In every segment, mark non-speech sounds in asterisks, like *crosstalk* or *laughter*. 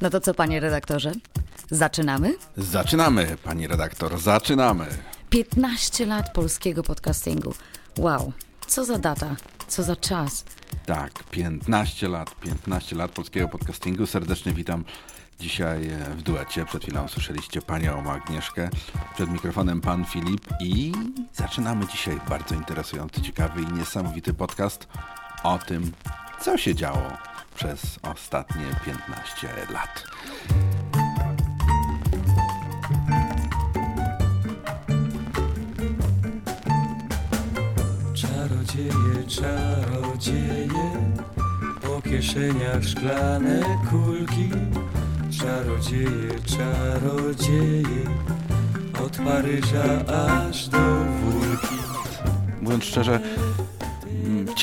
No to co, panie redaktorze? Zaczynamy? Zaczynamy, pani redaktor, zaczynamy. 15 lat polskiego podcastingu. Wow, co za data, co za czas. Tak, 15 lat, 15 lat polskiego podcastingu. Serdecznie witam dzisiaj w duecie. Przed chwilą słyszeliście panią Agnieszkę, przed mikrofonem pan Filip i zaczynamy dzisiaj bardzo interesujący, ciekawy i niesamowity podcast o tym, co się działo przez ostatnie 15 lat. Czarodzieje, czarodzieje, po kieszeniach szklane kulki. Czarodzieje, czarodzieje, od Paryża aż do Wólki. Mówiąc szczerze,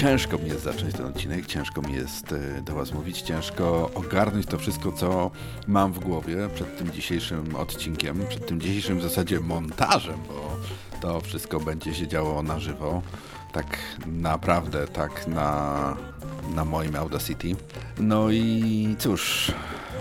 ciężko mi jest zacząć ten odcinek, ciężko mi jest e, do Was mówić, ciężko ogarnąć to wszystko, co mam w głowie przed tym dzisiejszym odcinkiem, przed tym dzisiejszym w zasadzie montażem, bo to wszystko będzie się działo na żywo. Tak naprawdę, tak na, na moim Audacity. No i cóż,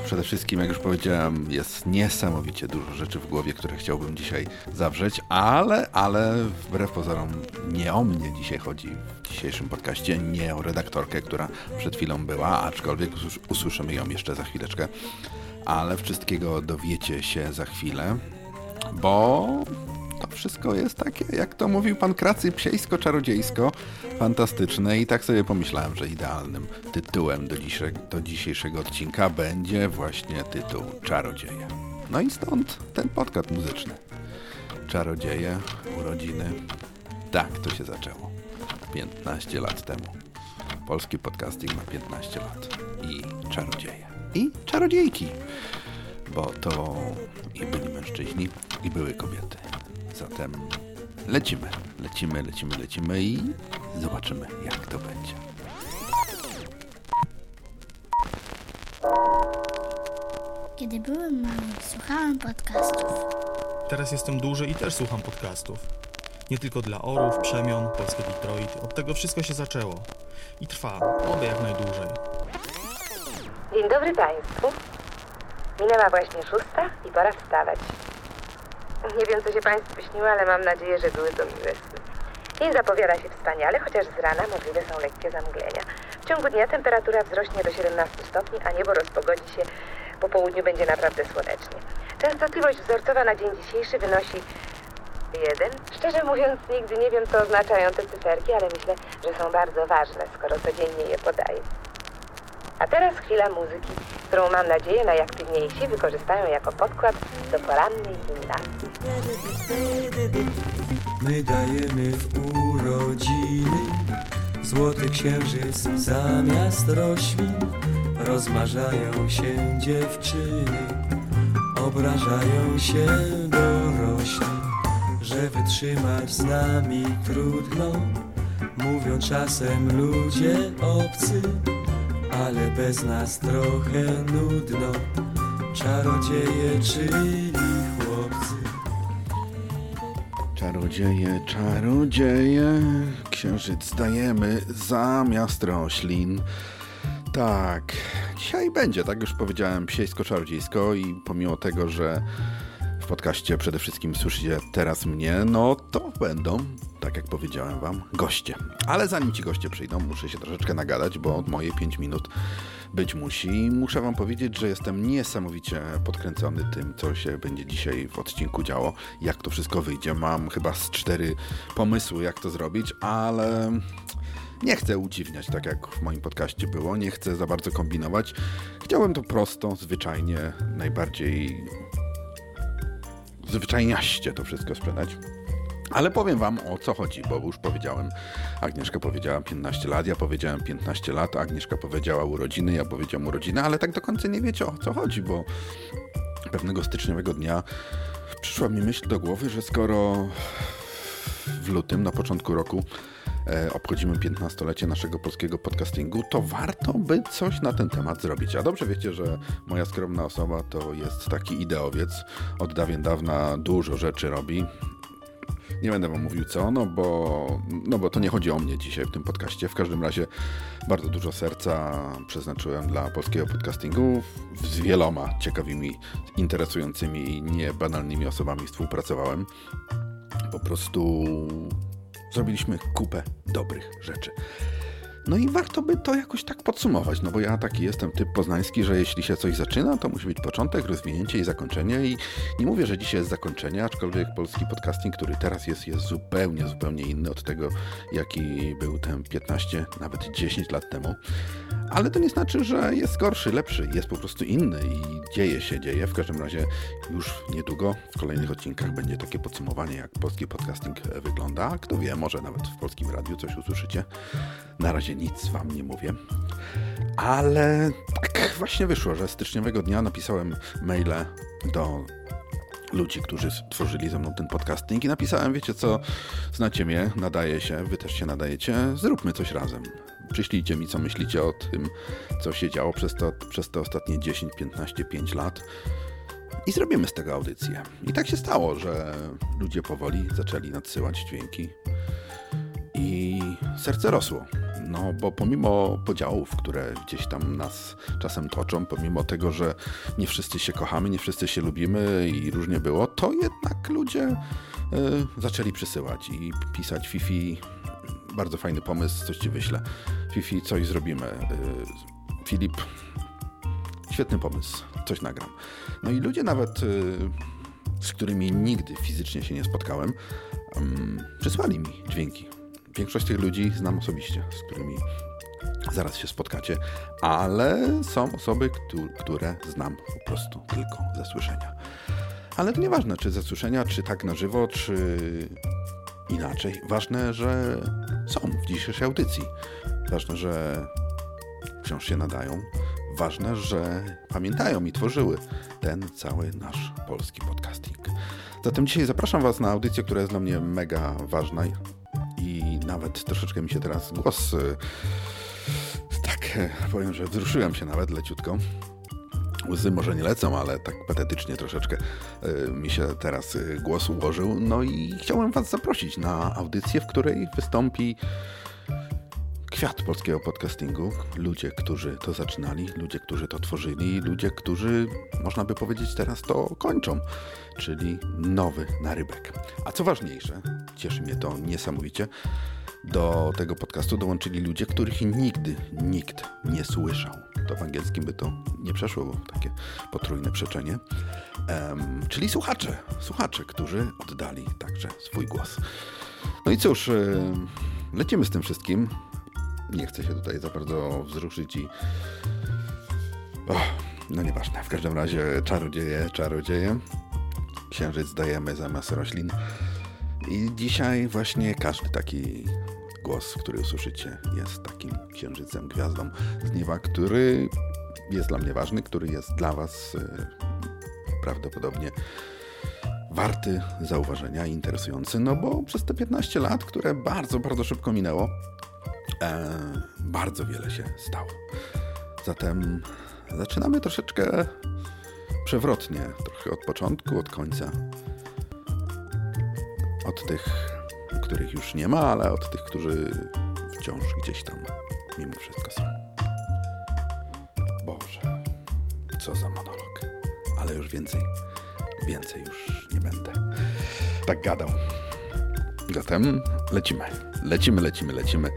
przede wszystkim, jak już powiedziałem, jest niesamowicie dużo rzeczy w głowie, które chciałbym dzisiaj zawrzeć, ale, ale wbrew pozorom nie o mnie dzisiaj chodzi dzisiejszym podcaście, nie o redaktorkę, która przed chwilą była, aczkolwiek usłysz- usłyszymy ją jeszcze za chwileczkę, ale wszystkiego dowiecie się za chwilę, bo to wszystko jest takie, jak to mówił pan Kracy, psiejsko-czarodziejsko, fantastyczne i tak sobie pomyślałem, że idealnym tytułem do, dzisze, do dzisiejszego odcinka będzie właśnie tytuł Czarodzieje. No i stąd ten podcast muzyczny. Czarodzieje, urodziny. Tak to się zaczęło. 15 lat temu. Polski podcasting ma 15 lat. I czarodzieje. I czarodziejki. Bo to i byli mężczyźni, i były kobiety. Zatem lecimy, lecimy, lecimy, lecimy i zobaczymy, jak to będzie. Kiedy byłem mały, słuchałem podcastów. Teraz jestem duży i też słucham podcastów. Nie tylko dla orów, przemian, polskie Detroit. Od tego wszystko się zaczęło. I trwa, oby jak najdłużej. Dzień dobry Państwu. Minęła właśnie szósta i pora wstawać. Nie wiem, co się Państwu śniło, ale mam nadzieję, że były to miłe sny. Dzień zapowiada się wspaniale, chociaż z rana możliwe są lekkie zamglenia. W ciągu dnia temperatura wzrośnie do 17 stopni, a niebo rozpogodzi się. Po południu będzie naprawdę słonecznie. Częstotliwość wzorcowa na dzień dzisiejszy wynosi 1. Szczerze mówiąc, nigdy nie wiem, co oznaczają te cyferki, ale myślę, że są bardzo ważne, skoro codziennie je podaję. A teraz chwila muzyki, którą mam nadzieję najaktywniejsi wykorzystają jako podkład do porannej gimnastyki. My dajemy w urodziny Złoty księżyc zamiast roślin Rozmarzają się dziewczyny Obrażają się dorośli Że wytrzymać z nami trudno. Mówią czasem ludzie obcy Ale bez nas trochę nudno. Czarodzieje, czyli chłopcy. Czarodzieje, czarodzieje, księżyc dajemy zamiast roślin. Tak, dzisiaj będzie, tak już powiedziałem, psiejsko-czarodziejsko i pomimo tego, że w podcaście przede wszystkim słyszycie teraz mnie, no to będą, tak jak powiedziałem wam, goście. Ale zanim ci goście przyjdą, muszę się troszeczkę nagadać, bo moje 5 minut być musi. Muszę wam powiedzieć, że jestem niesamowicie podkręcony tym, co się będzie dzisiaj w odcinku działo, jak to wszystko wyjdzie. Mam chyba z cztery pomysły, jak to zrobić, ale nie chcę udziwniać, tak jak w moim podcaście było. Nie chcę za bardzo kombinować. Chciałem to prosto, zwyczajnie, najbardziej zwyczajniaście to wszystko sprzedać. Ale powiem wam o co chodzi, bo już powiedziałem, Agnieszka powiedziała 15 lat, ja powiedziałem 15 lat, Agnieszka powiedziała urodziny, ja powiedziałem urodziny, ale tak do końca nie wiecie o co chodzi, bo pewnego styczniowego dnia przyszła mi myśl do głowy, że skoro w lutym, na początku roku, obchodzimy 15-lecie naszego polskiego podcastingu, to warto by coś na ten temat zrobić. A dobrze wiecie, że moja skromna osoba to jest taki ideowiec. Od dawien dawna dużo rzeczy robi. Nie będę wam mówił co, no bo, no bo to nie chodzi o mnie dzisiaj w tym podcaście. W każdym razie bardzo dużo serca przeznaczyłem dla polskiego podcastingu. Z wieloma ciekawymi, interesującymi i niebanalnymi osobami współpracowałem. Po prostu zrobiliśmy kupę dobrych rzeczy. No i warto by to jakoś tak podsumować, no bo ja taki jestem typ poznański, że jeśli się coś zaczyna, to musi być początek, rozwinięcie i zakończenie i nie mówię, że dzisiaj jest zakończenie, aczkolwiek polski podcasting, który teraz jest, jest zupełnie, zupełnie inny od tego, jaki był ten 15, nawet 10 lat temu. Ale to nie znaczy, że jest gorszy, lepszy, jest po prostu inny i dzieje się, dzieje. W każdym razie już niedługo w kolejnych odcinkach będzie takie podsumowanie, jak polski podcasting wygląda. Kto wie, może nawet w polskim radiu coś usłyszycie. Na razie nic wam nie mówię. Ale tak właśnie wyszło, że styczniowego dnia napisałem maile do ludzi, którzy tworzyli ze mną ten podcasting i napisałem, wiecie co, znacie mnie, nadaje się, wy też się nadajecie, zróbmy coś razem. Przyślijcie mi, co myślicie o tym, co się działo przez, to, przez te ostatnie 10, 15, 5 lat i zrobimy z tego audycję. I tak się stało, że ludzie powoli zaczęli nadsyłać dźwięki i serce rosło. No, bo pomimo podziałów, które gdzieś tam nas czasem toczą, pomimo tego, że nie wszyscy się kochamy, nie wszyscy się lubimy i różnie było, to jednak ludzie y, zaczęli przysyłać i pisać Fifi. Bardzo fajny pomysł, coś ci wyślę. Fifi, coś zrobimy. Y, Filip, świetny pomysł, coś nagram. No i ludzie nawet, y, z którymi nigdy fizycznie się nie spotkałem, przysłali mi dźwięki Większość tych ludzi znam osobiście, z którymi zaraz się spotkacie, ale są osoby, które znam po prostu tylko ze słyszenia. Ale to nieważne, czy ze słyszenia, czy tak na żywo, czy inaczej. Ważne, że są w dzisiejszej audycji. Ważne, że wciąż się nadają. Ważne, że pamiętają i tworzyły ten cały nasz polski podcasting. Zatem dzisiaj zapraszam Was na audycję, która jest dla mnie mega ważna i nawet troszeczkę mi się teraz głos y, tak powiem, że wzruszyłem się nawet leciutko. Łzy może nie lecą, ale tak patetycznie troszeczkę y, mi się teraz y, głos ułożył. No i chciałem Was zaprosić na audycję, w której wystąpi kwiat polskiego podcastingu. Ludzie, którzy to zaczynali, ludzie, którzy to tworzyli, ludzie, którzy, można by powiedzieć, teraz to kończą, czyli nowy narybek. A co ważniejsze, cieszy mnie to niesamowicie, do tego podcastu dołączyli ludzie, których nigdy nikt nie słyszał. To w angielskim by to nie przeszło, bo takie potrójne przeczenie. Um, czyli słuchacze, słuchacze, którzy oddali także swój głos. No i cóż, lecimy z tym wszystkim nie chcę się tutaj za bardzo wzruszyć i... Oh, no nieważne, w każdym razie czarodzieje, czarodzieje. Księżyc dajemy zamiast roślin. I dzisiaj właśnie każdy taki głos, który usłyszycie, jest takim księżycem, gwiazdą z nieba, który jest dla mnie ważny, który jest dla Was y, prawdopodobnie warty zauważenia interesujący, no bo przez te 15 lat, które bardzo, bardzo szybko minęło, e, bardzo wiele się stało. Zatem zaczynamy troszeczkę przewrotnie, trochę od początku, od końca. Od tych, których już nie ma, ale od tych, którzy wciąż gdzieś tam mimo wszystko są. Boże, co za monolog. Ale już więcej, więcej już nie będę tak gadał. Zatem lecimy. Lecimy, lecimy, lecimy.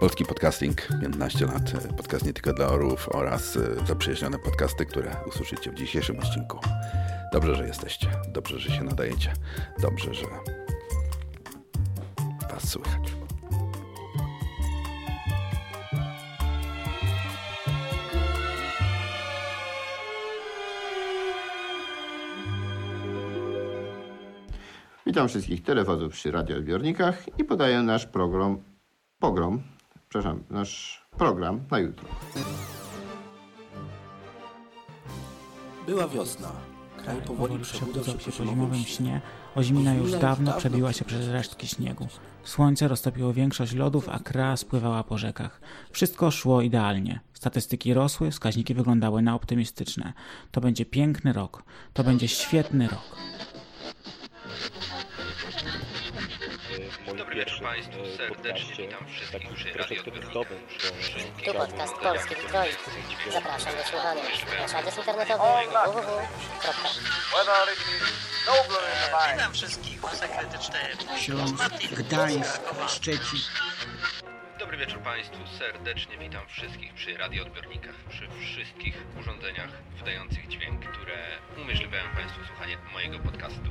Polski podcasting, 15 lat, podcast nie tylko dla orłów oraz e, zaprzyjaźnione podcasty, które usłyszycie w dzisiejszym odcinku. Dobrze, że jesteście, dobrze, że się nadajecie, dobrze, że was słychać. Witam wszystkich telewozów przy radioodbiornikach i podaję nasz program, pogrom, przepraszam, nasz program na jutro. Była wiosna. Kraj powoli przebudzał się po zimowym śnie, ozimina już dawno przebiła się przez resztki śniegu. Słońce roztopiło większość lodów, a kra spływała po rzekach. Wszystko szło idealnie. Statystyki rosły, wskaźniki wyglądały na optymistyczne. To będzie piękny rok. To będzie świetny rok. Moim Dobry pierwszym Państwu, e, serdecznie podcaście, witam wszystkich takim przy troszeczkę radioodbiornikach. nudowym, bo Tu podcast Polski Detroit. Zapraszam do słuchania. Nasz adres internetowy www. Witam wszystkich, krytyczne. Śląsk, Gdańsk, Szczecin. Dobry wieczór Państwu, serdecznie witam wszystkich przy radioodbiornikach, przy wszystkich urządzeniach wydających dźwięk, które umożliwiają Państwu słuchanie mojego podcastu.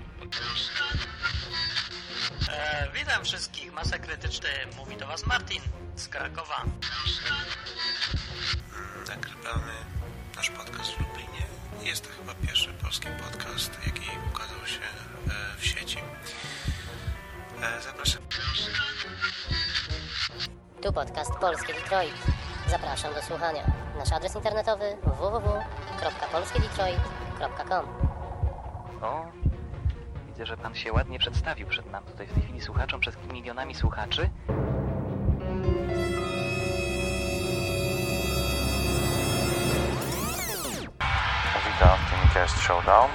E, witam wszystkich, masa krytyczne. Mówi do Was Martin z Krakowa. Nagrywamy nasz podcast w Lublinie. Jest to chyba pierwszy polski podcast, jaki ukazał się e, w sieci. E, Zapraszam. Tu podcast Polski Detroit. Zapraszam do słuchania. Nasz adres internetowy www.polskiedetroit.com O, widzę, że pan się ładnie przedstawił przed nam tutaj w tej chwili słuchaczom, przed milionami słuchaczy. Witam, w Showdown.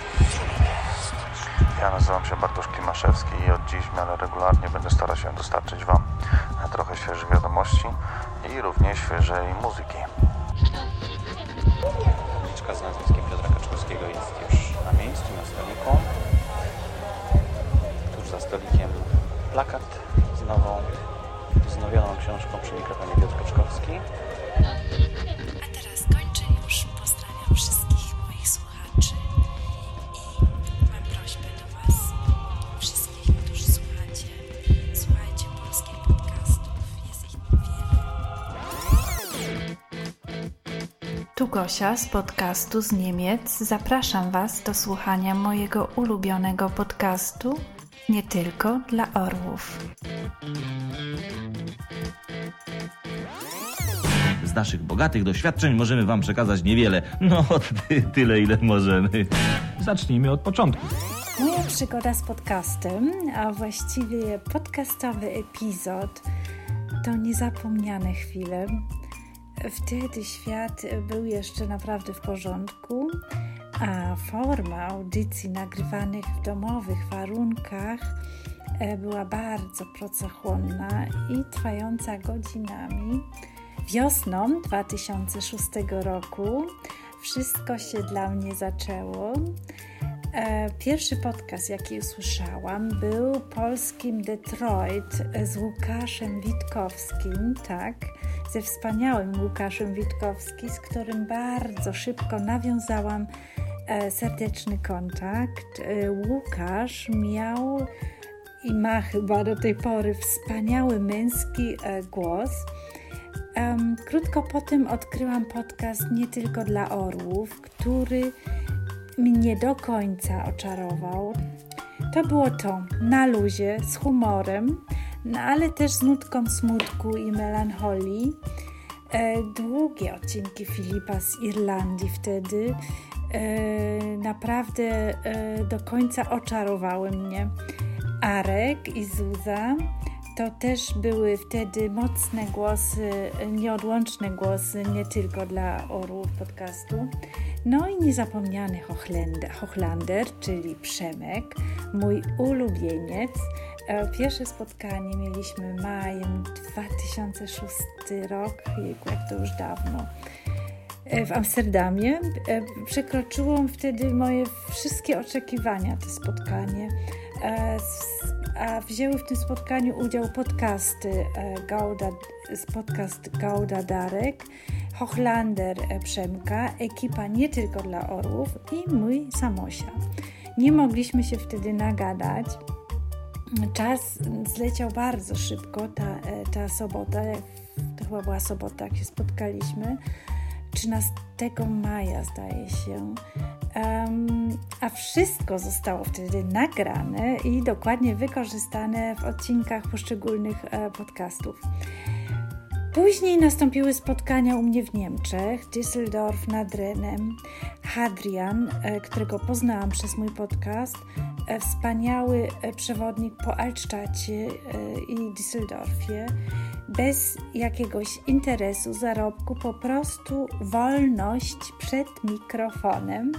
Ja nazywam się Bartosz Klimaszewski i od dziś w miarę regularnie będę starał się dostarczyć Wam trochę świeżych wiadomości i równie świeżej muzyki. Uliczka z nazwiskiem Piotra Kaczkowskiego jest już na miejscu, na stoliku. Tuż za stolikiem plakat z nową, wznowioną książką przy mikrofonie Piotr Kaczkowski. Tu Gosia z podcastu z Niemiec. Zapraszam Was do słuchania mojego ulubionego podcastu nie tylko dla orłów. Z naszych bogatych doświadczeń możemy Wam przekazać niewiele. No, ty, tyle, ile możemy. Zacznijmy od początku. Moja przygoda z podcastem, a właściwie podcastowy epizod, to niezapomniane chwile. Wtedy świat był jeszcze naprawdę w porządku, a forma audycji nagrywanych w domowych warunkach e, była bardzo pracochłonna i trwająca godzinami. Wiosną 2006 roku wszystko się dla mnie zaczęło. E, Pierwszy podcast, jaki usłyszałam, był polskim Detroit z Łukaszem Witkowskim, tak, ze wspaniałym Łukaszem Witkowskim, z którym bardzo szybko nawiązałam e, serdeczny kontakt. E, Łukasz miał i ma chyba do tej pory wspaniały męski głos. Krótko po tym odkryłam podcast nie tylko dla orłów, który mnie do końca oczarował. To było to na luzie, z humorem, no ale też z nutką smutku i melancholii. E, długie odcinki Filipa z Irlandii wtedy e, naprawdę e, do końca oczarowały mnie. Arek i Zuza to też były wtedy mocne głosy, nieodłączne głosy, nie tylko dla orłów podcastu. No i niezapomniany Hochlander, Hochlander, czyli Przemek, mój ulubieniec. E, Pierwsze spotkanie mieliśmy majem 2006 rok, jak to już dawno, w Amsterdamie. E, Przekroczyło wtedy moje wszystkie oczekiwania, to spotkanie. E, A wzięły w tym spotkaniu udział podcasty e, Gauda, podcast Gauda Darek, Hochlander e, Przemka, ekipa nie tylko dla orłów i mój Samosia. Nie mogliśmy się wtedy nagadać. Czas zleciał bardzo szybko, ta, e, ta sobota, to chyba była sobota, jak się spotkaliśmy. 13 maja, zdaje się. Em, a wszystko zostało wtedy nagrane i dokładnie wykorzystane w odcinkach poszczególnych e, podcastów. Później nastąpiły spotkania u mnie w Niemczech, Düsseldorf nad Renem, Hadrian, e, którego poznałam przez mój podcast, e, wspaniały e, przewodnik po Altstadcie i Düsseldorfie, bez jakiegoś interesu, zarobku, po prostu wolność przed mikrofonem.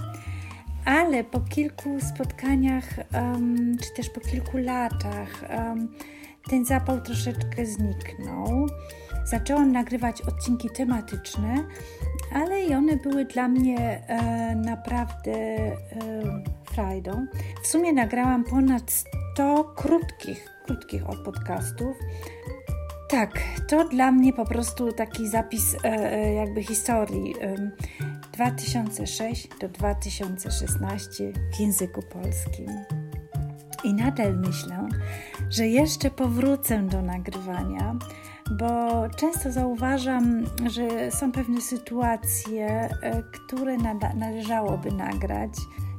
Ale po kilku spotkaniach, em, czy też po kilku latach, em, ten zapał troszeczkę zniknął. Zaczęłam nagrywać odcinki tematyczne, ale i one były dla mnie e, naprawdę e, frajdą. W sumie nagrałam ponad 100 krótkich, krótkich od podcastów. Tak, to dla mnie po prostu taki zapis e, e jakby historii. E, 2006 do 2016 w języku polskim. I nadal myślę, że jeszcze powrócę do nagrywania, bo często zauważam, że są pewne sytuacje, e, które należałoby nagrać.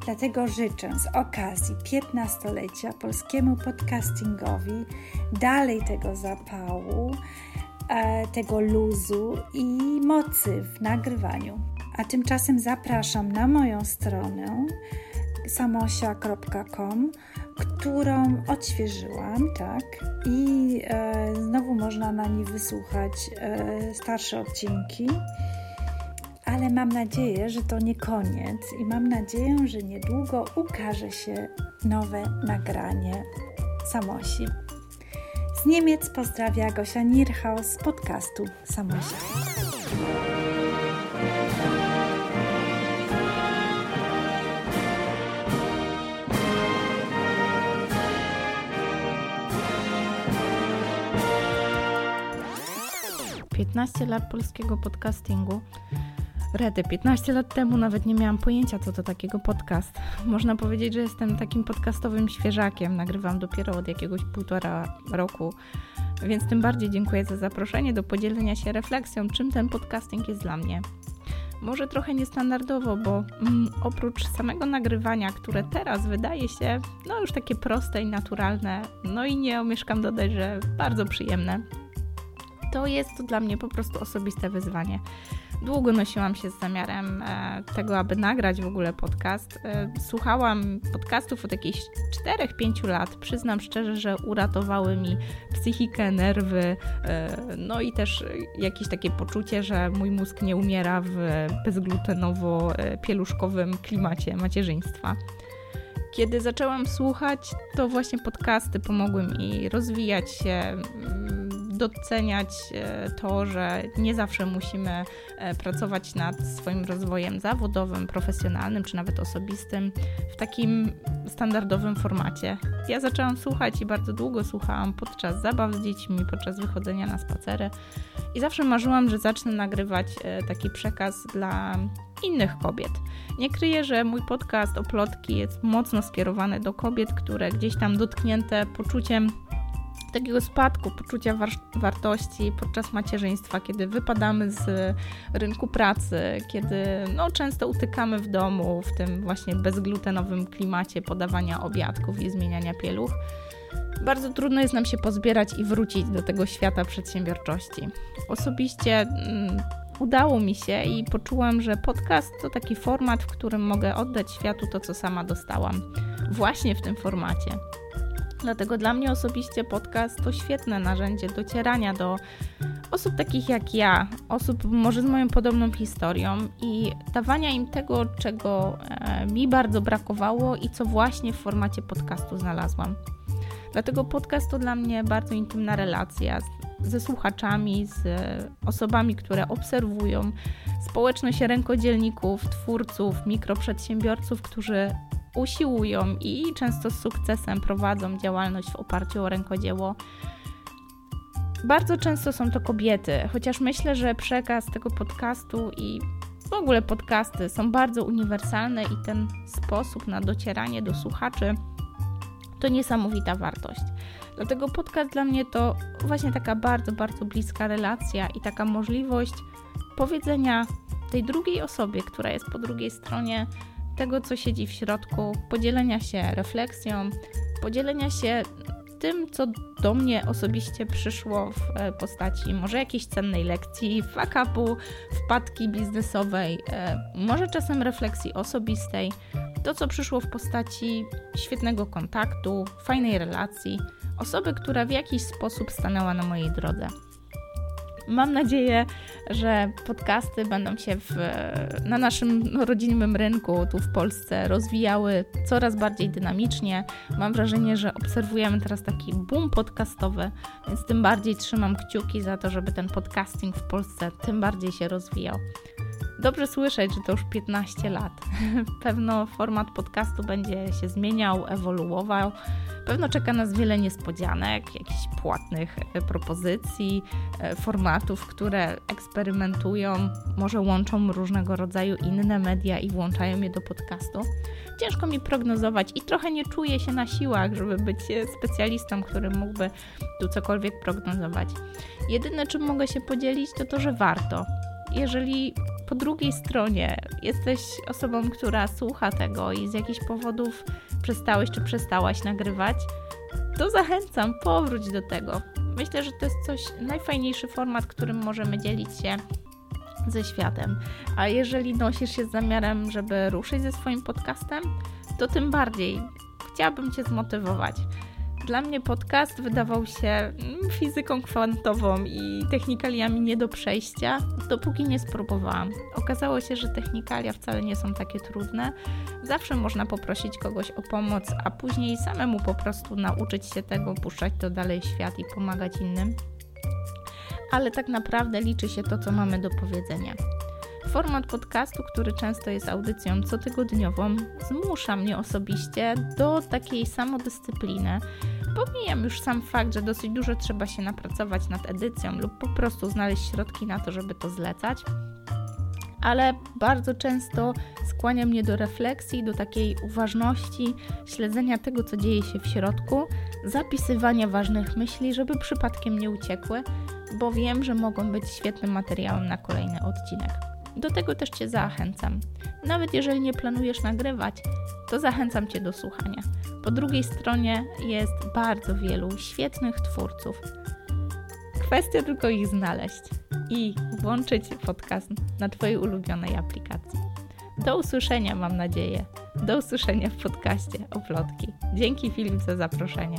Dlatego życzę z okazji 15-lecia polskiemu podcastingowi dalej tego zapału, e, tego luzu i mocy w nagrywaniu. A tymczasem zapraszam na moją stronę samosia.com, którą odświeżyłam, tak, i e, znowu można na niej wysłuchać e, starsze odcinki. Ale mam nadzieję, że to nie koniec i mam nadzieję, że niedługo ukaże się nowe nagranie Samosi. Z Niemiec pozdrawia Gosia Nierhaus z podcastu Samosia. 15 lat polskiego podcastingu. Rety, 15 lat temu nawet nie miałam pojęcia, co to takiego podcast. Można powiedzieć, że jestem takim podcastowym świeżakiem. Nagrywam dopiero od jakiegoś półtora roku, więc tym bardziej dziękuję za zaproszenie do podzielenia się refleksją, czym ten podcasting jest dla mnie. Może trochę niestandardowo, bo mm, oprócz samego nagrywania, które teraz wydaje się no już takie proste i naturalne, no i nie omieszkam dodać, że bardzo przyjemne, to jest to dla mnie po prostu osobiste wyzwanie. Długo nosiłam się z zamiarem e, tego, aby nagrać w ogóle podcast. E, słuchałam podcastów od jakichś 4-5 lat. Przyznam szczerze, że uratowały mi psychikę, nerwy, e, no i też jakieś takie poczucie, że mój mózg nie umiera w bezglutenowo-pieluszkowym klimacie macierzyństwa. Kiedy zaczęłam słuchać, to właśnie podcasty pomogły mi rozwijać się, mm, doceniać e, to, że nie zawsze musimy e, pracować nad swoim rozwojem zawodowym, profesjonalnym czy nawet osobistym w takim standardowym formacie. Ja zaczęłam słuchać i bardzo długo słuchałam podczas zabaw z dziećmi, podczas wychodzenia na spacery i zawsze marzyłam, że zacznę nagrywać e, taki przekaz dla innych kobiet. Nie kryję, że mój podcast o plotki jest mocno skierowany do kobiet, które gdzieś tam dotknięte poczuciem takiego spadku poczucia war wartości podczas macierzyństwa, kiedy wypadamy z rynku pracy, kiedy no, często utykamy w domu w tym właśnie bezglutenowym klimacie podawania obiadków i zmieniania pieluch. Bardzo trudno jest nam się pozbierać i wrócić do tego świata przedsiębiorczości. Osobiście mm, udało mi się i poczułam, że podcast to taki format, w którym mogę oddać światu to, co sama dostałam. Właśnie w tym formacie. Dlatego dla mnie osobiście podcast to świetne narzędzie docierania do osób takich jak ja, osób może z moją podobną historią i dawania im tego, czego e, mi bardzo brakowało i co właśnie w formacie podcastu znalazłam. Dlatego podcast to dla mnie bardzo intymna relacja ze słuchaczami, z osobami, które obserwują społeczność rękodzielników, twórców, mikroprzedsiębiorców, którzy usiłują i często z sukcesem prowadzą działalność w oparciu o rękodzieło. Bardzo często są to kobiety, chociaż myślę, że przekaz tego podcastu i w ogóle podcasty są bardzo uniwersalne i ten sposób na docieranie do słuchaczy to niesamowita wartość. Dlatego podcast dla mnie to właśnie taka bardzo, bardzo bliska relacja i taka możliwość powiedzenia tej drugiej osobie, która jest po drugiej stronie, tego, co siedzi w środku, podzielenia się refleksją, podzielenia się tym, co do mnie osobiście przyszło w e, postaci. Może jakiejś cennej lekcji, fakapu, wpadki biznesowej, e, może czasem refleksji osobistej, to, co przyszło w postaci świetnego kontaktu, fajnej relacji, osoby, która w jakiś sposób stanęła na mojej drodze. Mam nadzieję, że podcasty będą się w, na naszym rodzinnym rynku tu w Polsce rozwijały coraz bardziej dynamicznie. Mam wrażenie, że obserwujemy teraz taki boom podcastowy, więc tym bardziej trzymam kciuki za to, żeby ten podcasting w Polsce tym bardziej się rozwijał. Dobrze słyszeć, że to już 15 lat. *laughs* Pewno format podcastu będzie się zmieniał, ewoluował. Pewno czeka nas wiele niespodzianek, jakichś płatnych e, propozycji, e, formatów, które eksperymentują, może łączą różnego rodzaju inne media i włączają je do podcastu. Ciężko mi prognozować i trochę nie czuję się na siłach, żeby być e, specjalistą, który mógłby tu cokolwiek prognozować. Jedyne, czym mogę się podzielić, to to, że warto. Jeżeli po drugiej stronie jesteś osobą, która słucha tego i z jakichś powodów przestałeś czy przestałaś nagrywać, to zachęcam, powróć do tego. Myślę, że to jest coś, najfajniejszy format, którym możemy dzielić się ze światem. A jeżeli nosisz się z zamiarem, żeby ruszyć ze swoim podcastem, to tym bardziej chciałabym Cię zmotywować. Dla mnie podcast wydawał się mm, fizyką kwantową i technikaliami nie do przejścia, dopóki nie spróbowałam. Okazało się, że technikalia wcale nie są takie trudne. Zawsze można poprosić kogoś o pomoc, a później samemu po prostu nauczyć się tego, puszczać to dalej w świat i pomagać innym. Ale tak naprawdę liczy się to, co mamy do powiedzenia. Format podcastu, który często jest audycją cotygodniową, zmusza mnie osobiście do takiej samodyscypliny. Pomijam już sam fakt, że dosyć dużo trzeba się napracować nad edycją lub po prostu znaleźć środki na to, żeby to zlecać. Ale bardzo często skłania mnie do refleksji, do takiej uważności, śledzenia tego, co dzieje się w środku, zapisywania ważnych myśli, żeby przypadkiem nie uciekły, bo wiem, że mogą być świetnym materiałem na kolejny odcinek. Do tego też Cię zachęcam. Nawet jeżeli nie planujesz nagrywać, to zachęcam Cię do słuchania. Po drugiej stronie jest bardzo wielu świetnych twórców. Kwestia tylko ich znaleźć i włączyć podcast na Twojej ulubionej aplikacji. Do usłyszenia, mam nadzieję. Do usłyszenia w podcaście Oplotki. Dzięki Filip za zaproszenie.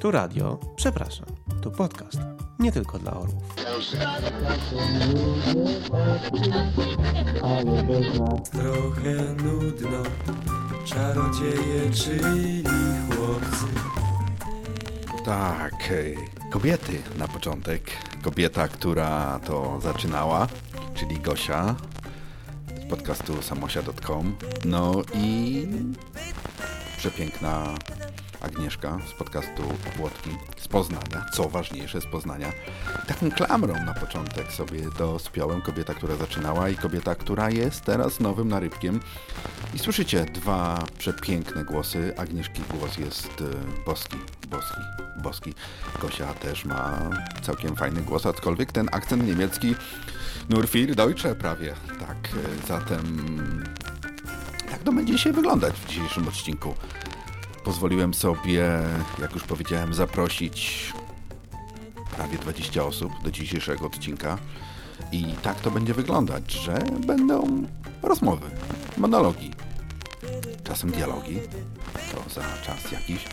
Tu radio, przepraszam, tu podcast. Nie tylko dla orłów. Trochę nudno, czarodzieje, czyli chłopcy. Tak, kobiety na początek. Kobieta, która to zaczynała, czyli Gosia z podcastu samosia.com. No i przepiękna Agnieszka z podcastu Obłotki z Poznania, co ważniejsze z Poznania. Taką klamrą na początek sobie to spiąłem. Kobieta, która zaczynała i kobieta, która jest teraz nowym narybkiem. I słyszycie dwa przepiękne głosy. Agnieszki głos jest e, boski, boski, boski. Gosia też ma całkiem fajny głos, aczkolwiek ten akcent niemiecki nur Deutsche prawie. Tak, e, zatem tak to będzie się wyglądać w dzisiejszym odcinku pozwoliłem sobie, jak już powiedziałem, zaprosić prawie 20 osób do dzisiejszego odcinka. I tak to będzie wyglądać, że będą rozmowy, monologi, czasem dialogi, to za czas jakiś.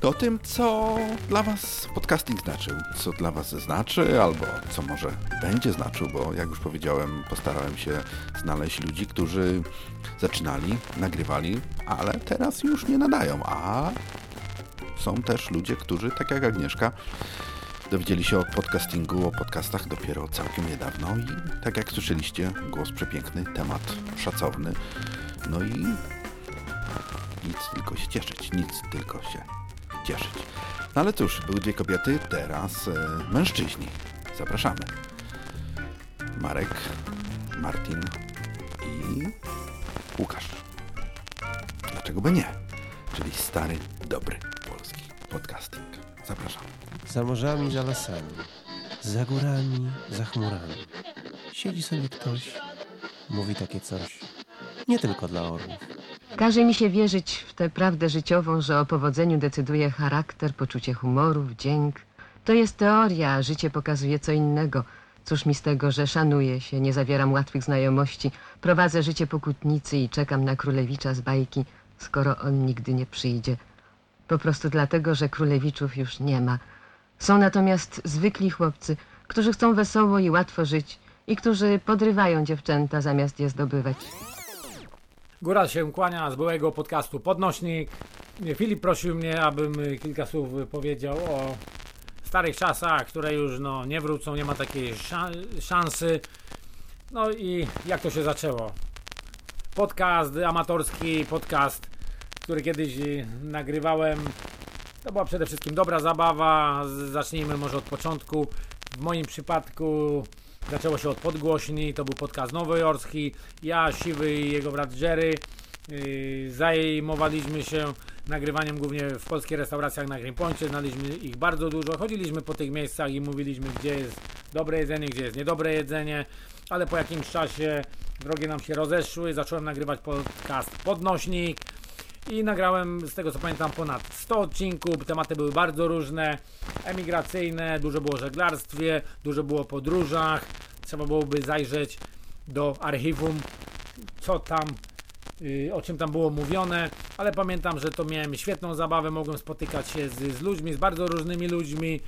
To tym, co dla Was podcasting znaczył, co dla Was znaczy, albo co może będzie znaczył, bo jak już powiedziałem, postarałem się znaleźć ludzi, którzy zaczynali, nagrywali, ale teraz już nie nadają, a są też ludzie, którzy, tak jak Agnieszka, dowiedzieli się o podcastingu, o podcastach dopiero całkiem niedawno i tak jak słyszeliście, głos przepiękny, temat szacowny, no i nic tylko się cieszyć, nic tylko się cieszyć. No ale cóż, były dwie kobiety, teraz e, mężczyźni. Zapraszamy. Marek, Martin i Łukasz. Dlaczego by nie? Czyli stary, dobry polski podcasting. Zapraszam. Za morzami, za lasami, za górami, za chmurami. Siedzi sobie ktoś, mówi takie coś. Nie tylko dla orłów. Każe mi się wierzyć w tę prawdę życiową, że o powodzeniu decyduje charakter, poczucie humoru, wdzięk. To jest teoria, a życie pokazuje co innego. Cóż mi z tego, że szanuję się, nie zawieram łatwych znajomości, prowadzę życie pokutnicy i czekam na królewicza z bajki, skoro on nigdy nie przyjdzie. Po prostu dlatego, że królewiczów już nie ma. Są natomiast zwykli chłopcy, którzy chcą wesoło i łatwo żyć i którzy podrywają dziewczęta zamiast je zdobywać. Góra się kłania z byłego podcastu Podnośnik. Filip prosił mnie, abym kilka słów powiedział o starych czasach, które już no, nie wrócą, nie ma takiej szan- szansy. No i jak to się zaczęło? Podcast amatorski, podcast, który kiedyś nagrywałem. To była przede wszystkim dobra zabawa. Zacznijmy może od początku. W moim przypadku zaczęło się od podgłośni. To był podcast nowojorski. Ja, Siwy i jego brat Jerry yy, zajmowaliśmy się nagrywaniem głównie w polskich restauracjach na Greenpointie. Znaliśmy ich bardzo dużo. Chodziliśmy po tych miejscach i mówiliśmy, gdzie jest dobre jedzenie, gdzie jest niedobre jedzenie. Ale po jakimś czasie drogi nam się rozeszły. Zacząłem nagrywać podcast Podnośnik. I nagrałem, z tego co pamiętam, ponad 100 odcinków. Tematy były bardzo różne, emigracyjne, dużo było o żeglarstwie, dużo było o podróżach. Trzeba byłoby zajrzeć do archiwum, co tam, y, o czym tam było mówione, ale pamiętam, że to miałem świetną zabawę, mogłem spotykać się z, z ludźmi, z bardzo różnymi ludźmi.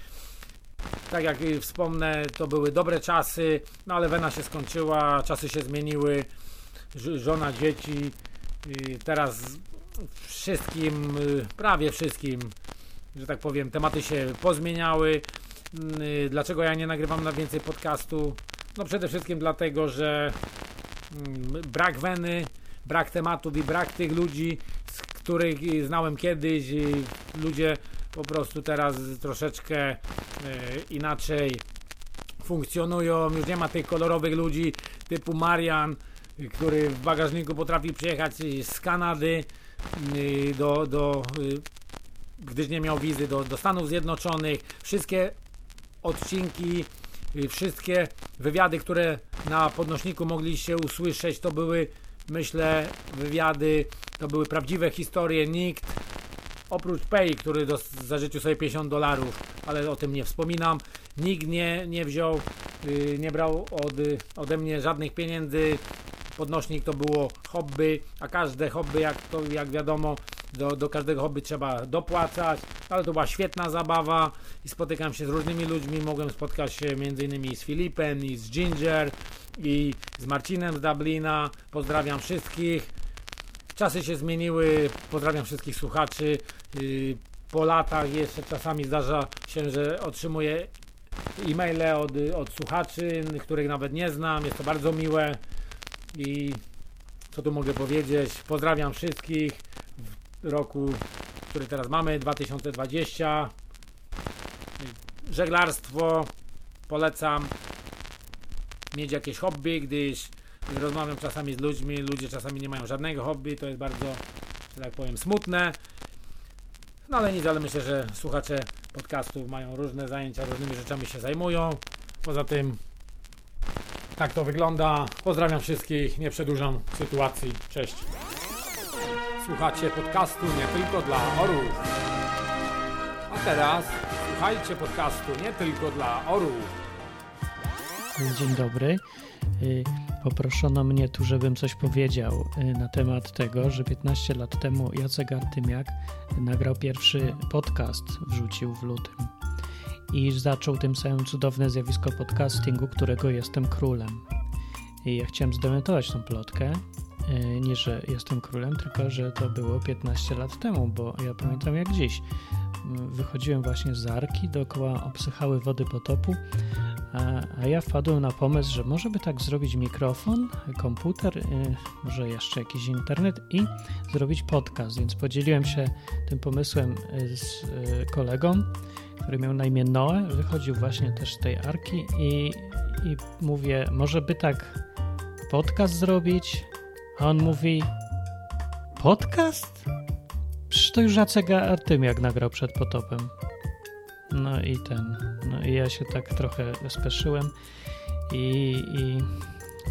Tak jak y, wspomnę, to były dobre czasy, no ale wena się skończyła, czasy się zmieniły, żona, dzieci. y, Teraz wszystkim, y, prawie wszystkim, że tak powiem, tematy się pozmieniały. Y, Dlaczego ja nie nagrywam na więcej podcastu? No przede wszystkim dlatego, że mm, brak weny, brak tematów i brak tych ludzi, z których y, znałem kiedyś. Ludzie po prostu teraz troszeczkę inaczej funkcjonują. Już nie ma tych kolorowych ludzi typu Marian, który w bagażniku potrafi przyjechać z Kanady do, do y, gdyż nie miał wizy do, do Stanów Zjednoczonych. Wszystkie odcinki, y, wszystkie wywiady, które na podnośniku mogliście usłyszeć, to były, myślę, wywiady, to były prawdziwe historie. Nikt oprócz Pay, który dos- zażyczył sobie 50 dolarów, ale o tym nie wspominam, nikt nie, nie wziął, y, nie brał od, y, ode mnie żadnych pieniędzy. Podnośnik to było hobby, a każde hobby, jak to jak wiadomo, do, do każdego hobby trzeba dopłacać, ale to była świetna zabawa i spotykam się z różnymi ludźmi. Mogłem spotkać się m.in. z Filipem i z Ginger i z Marcinem z Dublina. Pozdrawiam wszystkich. Czasy się zmieniły. Pozdrawiam wszystkich słuchaczy. Yy, Po latach jeszcze czasami zdarza się, że otrzymuję e-maile od, od słuchaczy, których nawet nie znam. Jest to bardzo miłe. I co tu mogę powiedzieć? Pozdrawiam wszystkich w roku, który teraz mamy, 2020. Żeglarstwo polecam mieć jakieś hobby, gdyż rozmawiam czasami z ludźmi, ludzie czasami nie mają żadnego hobby, to jest bardzo, że tak powiem, smutne. No ale nic, ale myślę, że słuchacze podcastów mają różne zajęcia, różnymi rzeczami się zajmują. Poza tym tak to wygląda. Pozdrawiam wszystkich, nie przedłużam sytuacji. Cześć. Słuchacie podcastu nie tylko dla orłów. A teraz słuchajcie podcastu nie tylko dla orłów. Dzień dobry. Y, Poproszono mnie tu, żebym coś powiedział y, na temat tego, że 15 lat temu Jacek Artymiak nagrał pierwszy podcast, wrzucił w lutym. I zaczął tym samym cudowne zjawisko podcastingu, którego jestem królem. I ja chciałem zdementować tą plotkę. y, Nie, że jestem królem, tylko że to było 15 lat temu, bo ja pamiętam jak dziś. Y, Wychodziłem właśnie z arki, dookoła obsychały wody potopu, a, a ja wpadłem na pomysł, że może by tak zrobić mikrofon, komputer, y, może jeszcze jakiś internet i zrobić podcast. Więc podzieliłem się tym pomysłem y, z y, kolegą, który miał na imię Noe. Wychodził właśnie też z tej arki i, i mówię, może by tak podcast zrobić? A on mówi, podcast? Przecież to już Jacek Artymiak nagrał przed potopem. No i ten. No i ja się tak trochę speszyłem i, i,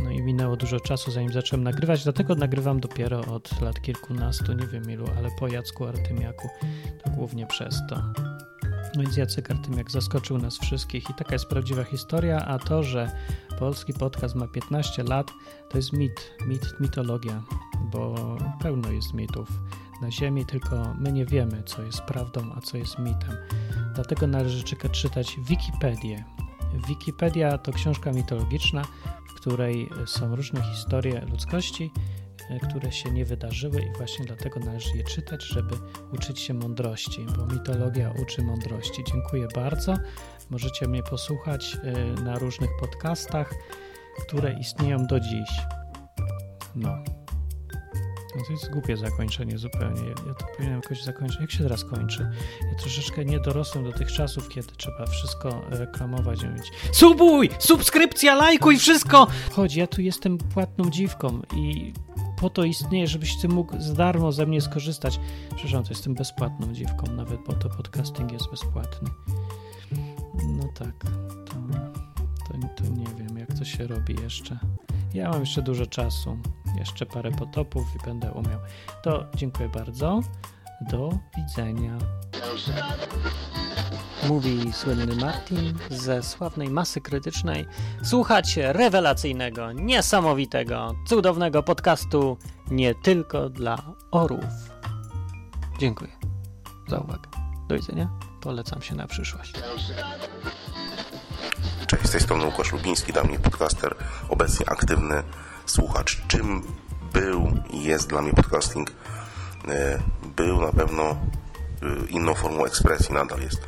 no i minęło dużo czasu, zanim zacząłem nagrywać. Dlatego nagrywam dopiero od lat kilkunastu, nie wiem ilu, ale po Jacku Artymiaku. To głównie przez to. No więc Jacek Artymiak zaskoczył nas wszystkich i taka jest prawdziwa historia, a to, że polski podcast ma 15 lat, to jest mit, mit mitologia, bo pełno jest mitów na Ziemi, tylko my nie wiemy, co jest prawdą, a co jest mitem. Dlatego należy czytać Wikipedię. Wikipedia to książka mitologiczna, w której są różne historie ludzkości, które się nie wydarzyły i właśnie dlatego należy je czytać, żeby uczyć się mądrości, bo mitologia uczy mądrości. Dziękuję bardzo. Możecie mnie posłuchać e, na różnych podcastach, które istnieją do dziś. No. No to jest głupie zakończenie zupełnie. Ja to powinienem jakoś zakończyć. Jak się teraz kończy? Ja troszeczkę nie dorosłem do tych czasów, kiedy trzeba wszystko reklamować i mówić Subuj! Subskrypcja, lajkuj, wszystko! Chodź, ja tu jestem płatną dziwką i po to istnieje, żebyś ty mógł za darmo ze mnie skorzystać. Przepraszam, to jestem bezpłatną dziwką, nawet bo to podcasting jest bezpłatny. No tak, to, to, to nie wiem, jak to się robi jeszcze. Ja mam jeszcze dużo czasu, jeszcze parę potopów i będę umiał. To dziękuję bardzo. Do widzenia. Mówi słynny Martin ze sławnej masy krytycznej. Słuchacie rewelacyjnego, niesamowitego, cudownego podcastu nie tylko dla orów. Dziękuję za uwagę. Do widzenia. Polecam się na przyszłość. Cześć, z tej strony Łukasz Lubiński, dawniej podcaster, obecnie aktywny słuchacz. Czym był i jest dla mnie podcasting? E, Był na pewno e, inną formą ekspresji, nadal jest.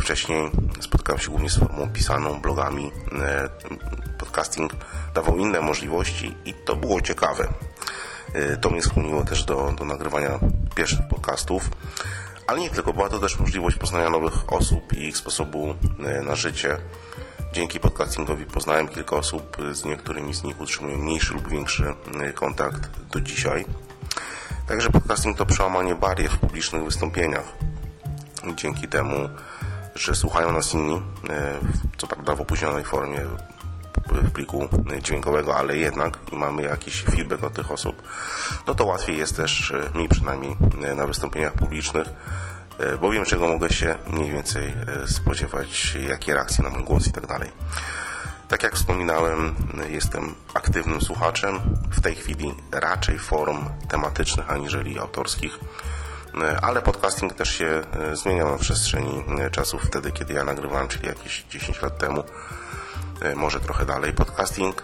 Wcześniej spotkałem się głównie z formą pisaną, blogami. E, Podcasting dawał inne możliwości i to było ciekawe. E, To mnie skłoniło też do, do nagrywania pierwszych podcastów. Ale nie tylko, była to też możliwość poznania nowych osób i ich sposobu e, na życie. Dzięki podcastingowi poznałem kilka osób, z niektórymi z nich utrzymuję mniejszy lub większy kontakt do dzisiaj. Także podcasting to przełamanie barier w publicznych wystąpieniach. Dzięki temu, że słuchają nas inni, e, co prawda w opóźnionej formie w pliku dźwiękowego, ale jednak i mamy jakiś feedback od tych osób, no to łatwiej jest też e, mi przynajmniej e, na wystąpieniach publicznych, bo wiem czego mogę się mniej więcej spodziewać, jakie reakcje na mój głos i tak dalej. Tak jak wspominałem, jestem aktywnym słuchaczem, w tej chwili raczej form tematycznych aniżeli autorskich, ale podcasting też się e, zmieniał na przestrzeni e, czasów wtedy, kiedy ja nagrywałem, czyli jakieś 10 lat temu, e, może trochę dalej. Podcasting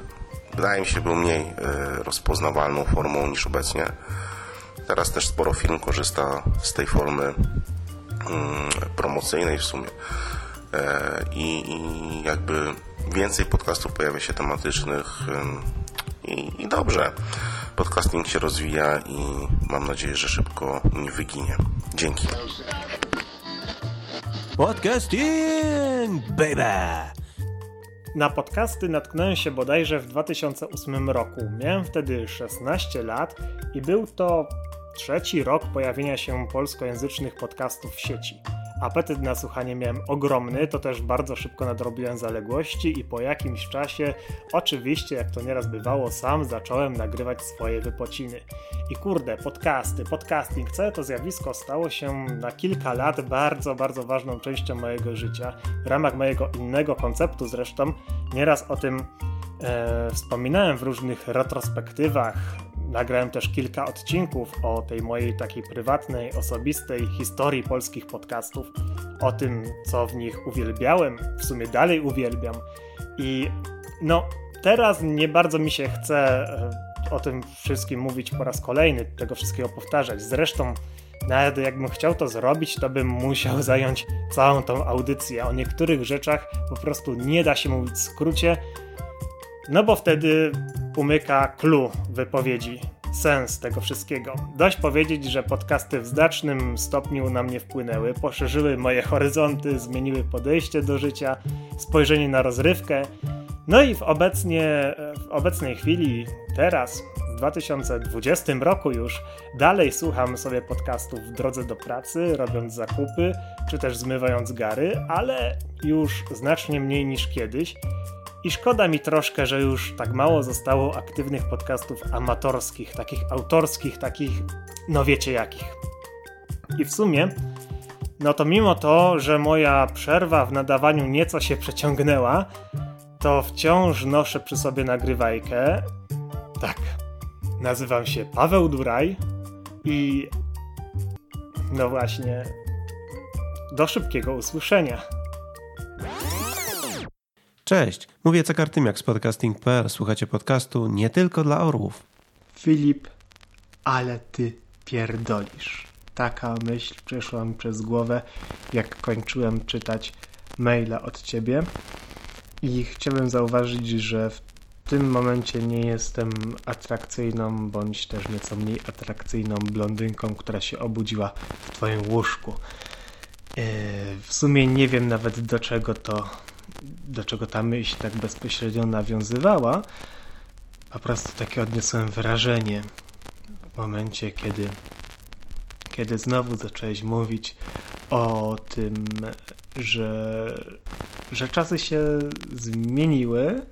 wydaje mi się był mniej e, rozpoznawalną formą niż obecnie. Teraz też sporo firm korzysta z tej formy mm, promocyjnej w sumie. E, I, jakby więcej podcastów pojawia się tematycznych i dobrze. Podcasting się rozwija i mam nadzieję, że szybko nie wyginie. Dzięki. Podcasting, baby! Na podcasty natknąłem się bodajże w 2008 roku. Miałem wtedy 16 lat i był to trzeci rok pojawienia się polskojęzycznych podcastów w sieci. Apetyt na słuchanie miałem ogromny, to też bardzo szybko nadrobiłem zaległości i po jakimś czasie, oczywiście jak to nieraz bywało, sam zacząłem nagrywać swoje wypociny. I kurde, podcasty, podcasting, całe to zjawisko stało się na kilka lat bardzo, bardzo ważną częścią mojego życia. W ramach mojego innego konceptu zresztą nieraz o tym e, wspominałem w różnych retrospektywach. Nagrałem też kilka odcinków o tej mojej takiej prywatnej, osobistej historii polskich podcastów, o tym, co w nich uwielbiałem, w sumie dalej uwielbiam. I no, teraz nie bardzo mi się chce e, o tym wszystkim mówić po raz kolejny, tego wszystkiego powtarzać. Zresztą, nawet jakbym chciał to zrobić, to bym musiał *laughs* zająć całą tą audycję. O niektórych rzeczach po prostu nie da się mówić w skrócie, no bo wtedy umyka clue wypowiedzi, sens tego wszystkiego. Dość powiedzieć, że podcasty w znacznym stopniu na mnie wpłynęły, poszerzyły moje horyzonty, zmieniły podejście do życia, spojrzenie na rozrywkę. No i w, obecnie, w obecnej chwili, teraz, w 2020 roku już, dalej słucham sobie podcastów w drodze do pracy, robiąc zakupy, czy też zmywając gary, ale już znacznie mniej niż kiedyś. I szkoda mi troszkę, że już tak mało zostało aktywnych podcastów amatorskich, takich autorskich, takich, no wiecie jakich. I w sumie, no to mimo to, że moja przerwa w nadawaniu nieco się przeciągnęła, to wciąż noszę przy sobie nagrywajkę. Tak, nazywam się Paweł Duraj i no właśnie, do szybkiego usłyszenia. Cześć, mówię Cekartymiak z podcasting.pl. Słuchacie podcastu nie tylko dla orłów. Filip, ale ty pierdolisz. Taka myśl przeszła mi przez głowę, jak kończyłem czytać maila od ciebie. I chciałbym zauważyć, że w tym momencie nie jestem atrakcyjną, bądź też nieco mniej atrakcyjną blondynką, która się obudziła w twoim łóżku. Yy, w sumie nie wiem nawet do czego to, do czego ta myśl tak bezpośrednio nawiązywała. Po prostu takie odniosłem wrażenie w momencie, kiedy, kiedy znowu zacząłeś mówić o tym, że, że czasy się zmieniły,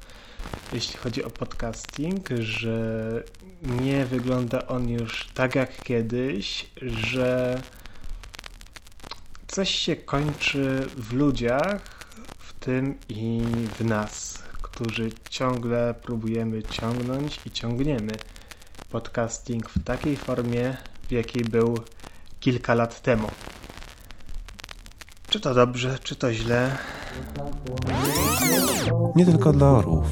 jeśli chodzi o podcasting, że nie wygląda on już tak jak kiedyś, że coś się kończy w ludziach, tym i w nas, którzy ciągle próbujemy ciągnąć i ciągniemy podcasting w takiej formie, w jakiej był kilka lat temu. Czy to dobrze, czy to źle? Nie tylko dla orłów.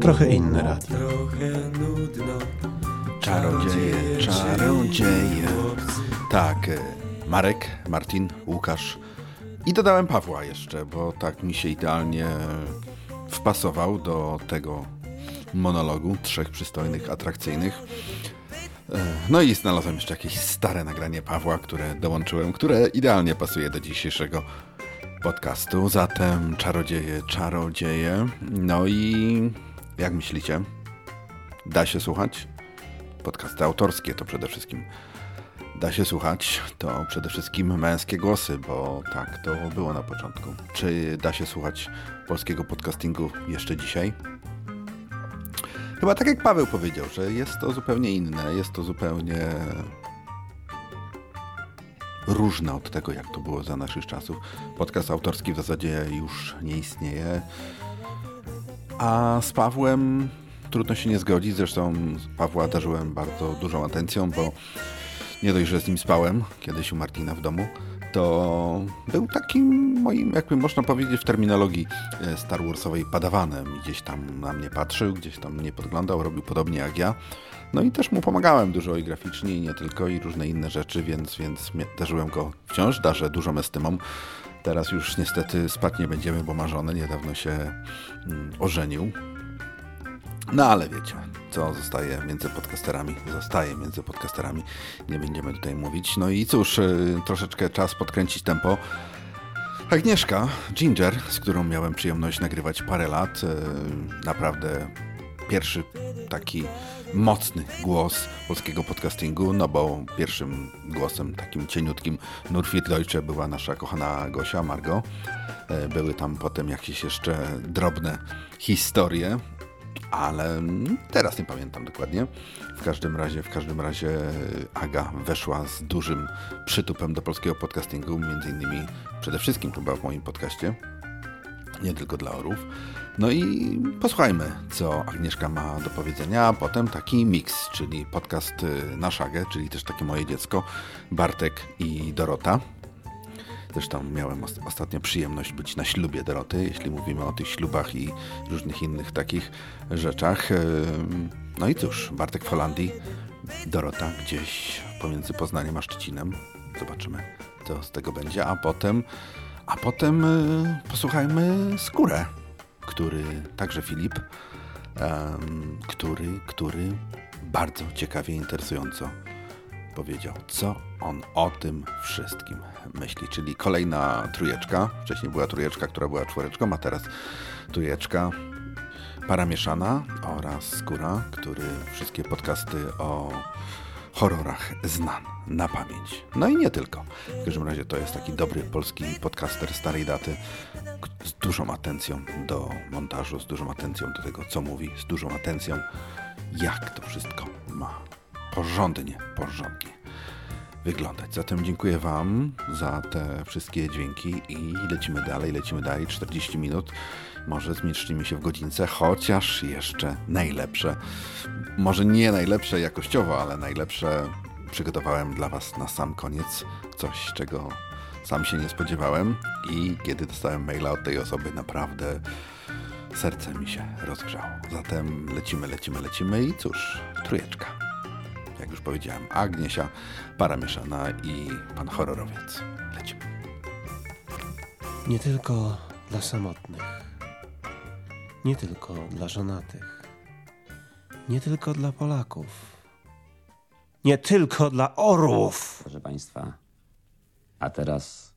Trochę inne radio. Trochę nudno. Czarodzieje, czarodzieje. Tak, e, Marek, Martin, Łukasz i dodałem Pawła jeszcze, bo tak mi się idealnie wpasował do tego monologu trzech przystojnych, atrakcyjnych. E, No i znalazłem jeszcze jakieś stare nagranie Pawła, które dołączyłem, które idealnie pasuje do dzisiejszego podcastu. Zatem czarodzieje, czarodzieje. No i jak myślicie? Da się słuchać? Podcasty autorskie to przede wszystkim. Da się słuchać to przede wszystkim męskie głosy, bo tak to było na początku. Czy da się słuchać polskiego podcastingu jeszcze dzisiaj? Chyba tak jak Paweł powiedział, że jest to zupełnie inne, jest to zupełnie różne od tego, jak to było za naszych czasów. Podcast autorski w zasadzie już nie istnieje. A z Pawłem trudno się nie zgodzić. Zresztą Pawła darzyłem bardzo dużą atencją, bo nie dość, że z nim spałem kiedyś u Martina w domu, to był takim moim, jakby można powiedzieć w terminologii e, Star Warsowej padawanem. Gdzieś tam na mnie patrzył, gdzieś tam mnie podglądał, robił podobnie jak ja. No i też mu pomagałem dużo i graficznie, i nie tylko, i różne inne rzeczy, więc, więc darzyłem go wciąż, darzę dużą estymą. Teraz już niestety spać nie będziemy, bo ma żonę, niedawno się mm, ożenił. No ale wiecie, co zostaje między podcasterami, zostaje między podcasterami, nie będziemy tutaj mówić. No i cóż, y, troszeczkę czas podkręcić tempo. Agnieszka Ginger, z którą miałem przyjemność nagrywać parę lat, y, naprawdę pierwszy taki mocny głos polskiego podcastingu, no bo pierwszym głosem takim cieniutkim Nurfir Deutsche była nasza kochana Gosia, Margo. E, Były tam potem jakieś jeszcze drobne historie, ale teraz nie pamiętam dokładnie. W każdym razie, w każdym razie Aga weszła z dużym przytupem do polskiego podcastingu, między innymi przede wszystkim chyba w moim podcaście, nie tylko dla orów. No i posłuchajmy, co Agnieszka ma do powiedzenia, a potem taki mix, czyli podcast y, na szagę, czyli też takie moje dziecko, Bartek i Dorota. Zresztą miałem os- ostatnio przyjemność być na ślubie Doroty, jeśli mówimy o tych ślubach i różnych innych takich rzeczach. Ym, No i cóż, Bartek w Holandii, Dorota gdzieś pomiędzy Poznaniem a Szczecinem. Zobaczymy, co z tego będzie. A potem, a potem y, posłuchajmy Skórę, który, także Filip, em, który, który bardzo ciekawie, interesująco powiedział, co on o tym wszystkim myśli. Czyli kolejna trójeczka. Wcześniej była trójeczka, która była czwóreczką, a teraz trójeczka para mieszana oraz skóra, który wszystkie podcasty o horrorach zna na pamięć. No i nie tylko. W każdym razie to jest taki dobry polski podcaster starej daty z dużą atencją do montażu, z dużą atencją do tego, co mówi, z dużą atencją, jak to wszystko ma porządnie, porządnie wyglądać. Zatem dziękuję Wam za te wszystkie dźwięki i lecimy dalej, lecimy dalej. 40 minut. Może zmieścimy się w godzince, chociaż jeszcze najlepsze, może nie najlepsze jakościowo, ale najlepsze przygotowałem dla Was na sam koniec. Coś, czego sam się nie spodziewałem i kiedy dostałem maila od tej osoby, naprawdę serce mi się rozgrzało. Zatem lecimy, lecimy, lecimy i cóż, trójeczka. Jak już powiedziałem, Agniesia, para mieszana i pan horrorowiec. Lecimy. Nie tylko dla samotnych, nie tylko dla żonatych, nie tylko dla Polaków, nie tylko dla orłów. Proszę Państwa, a teraz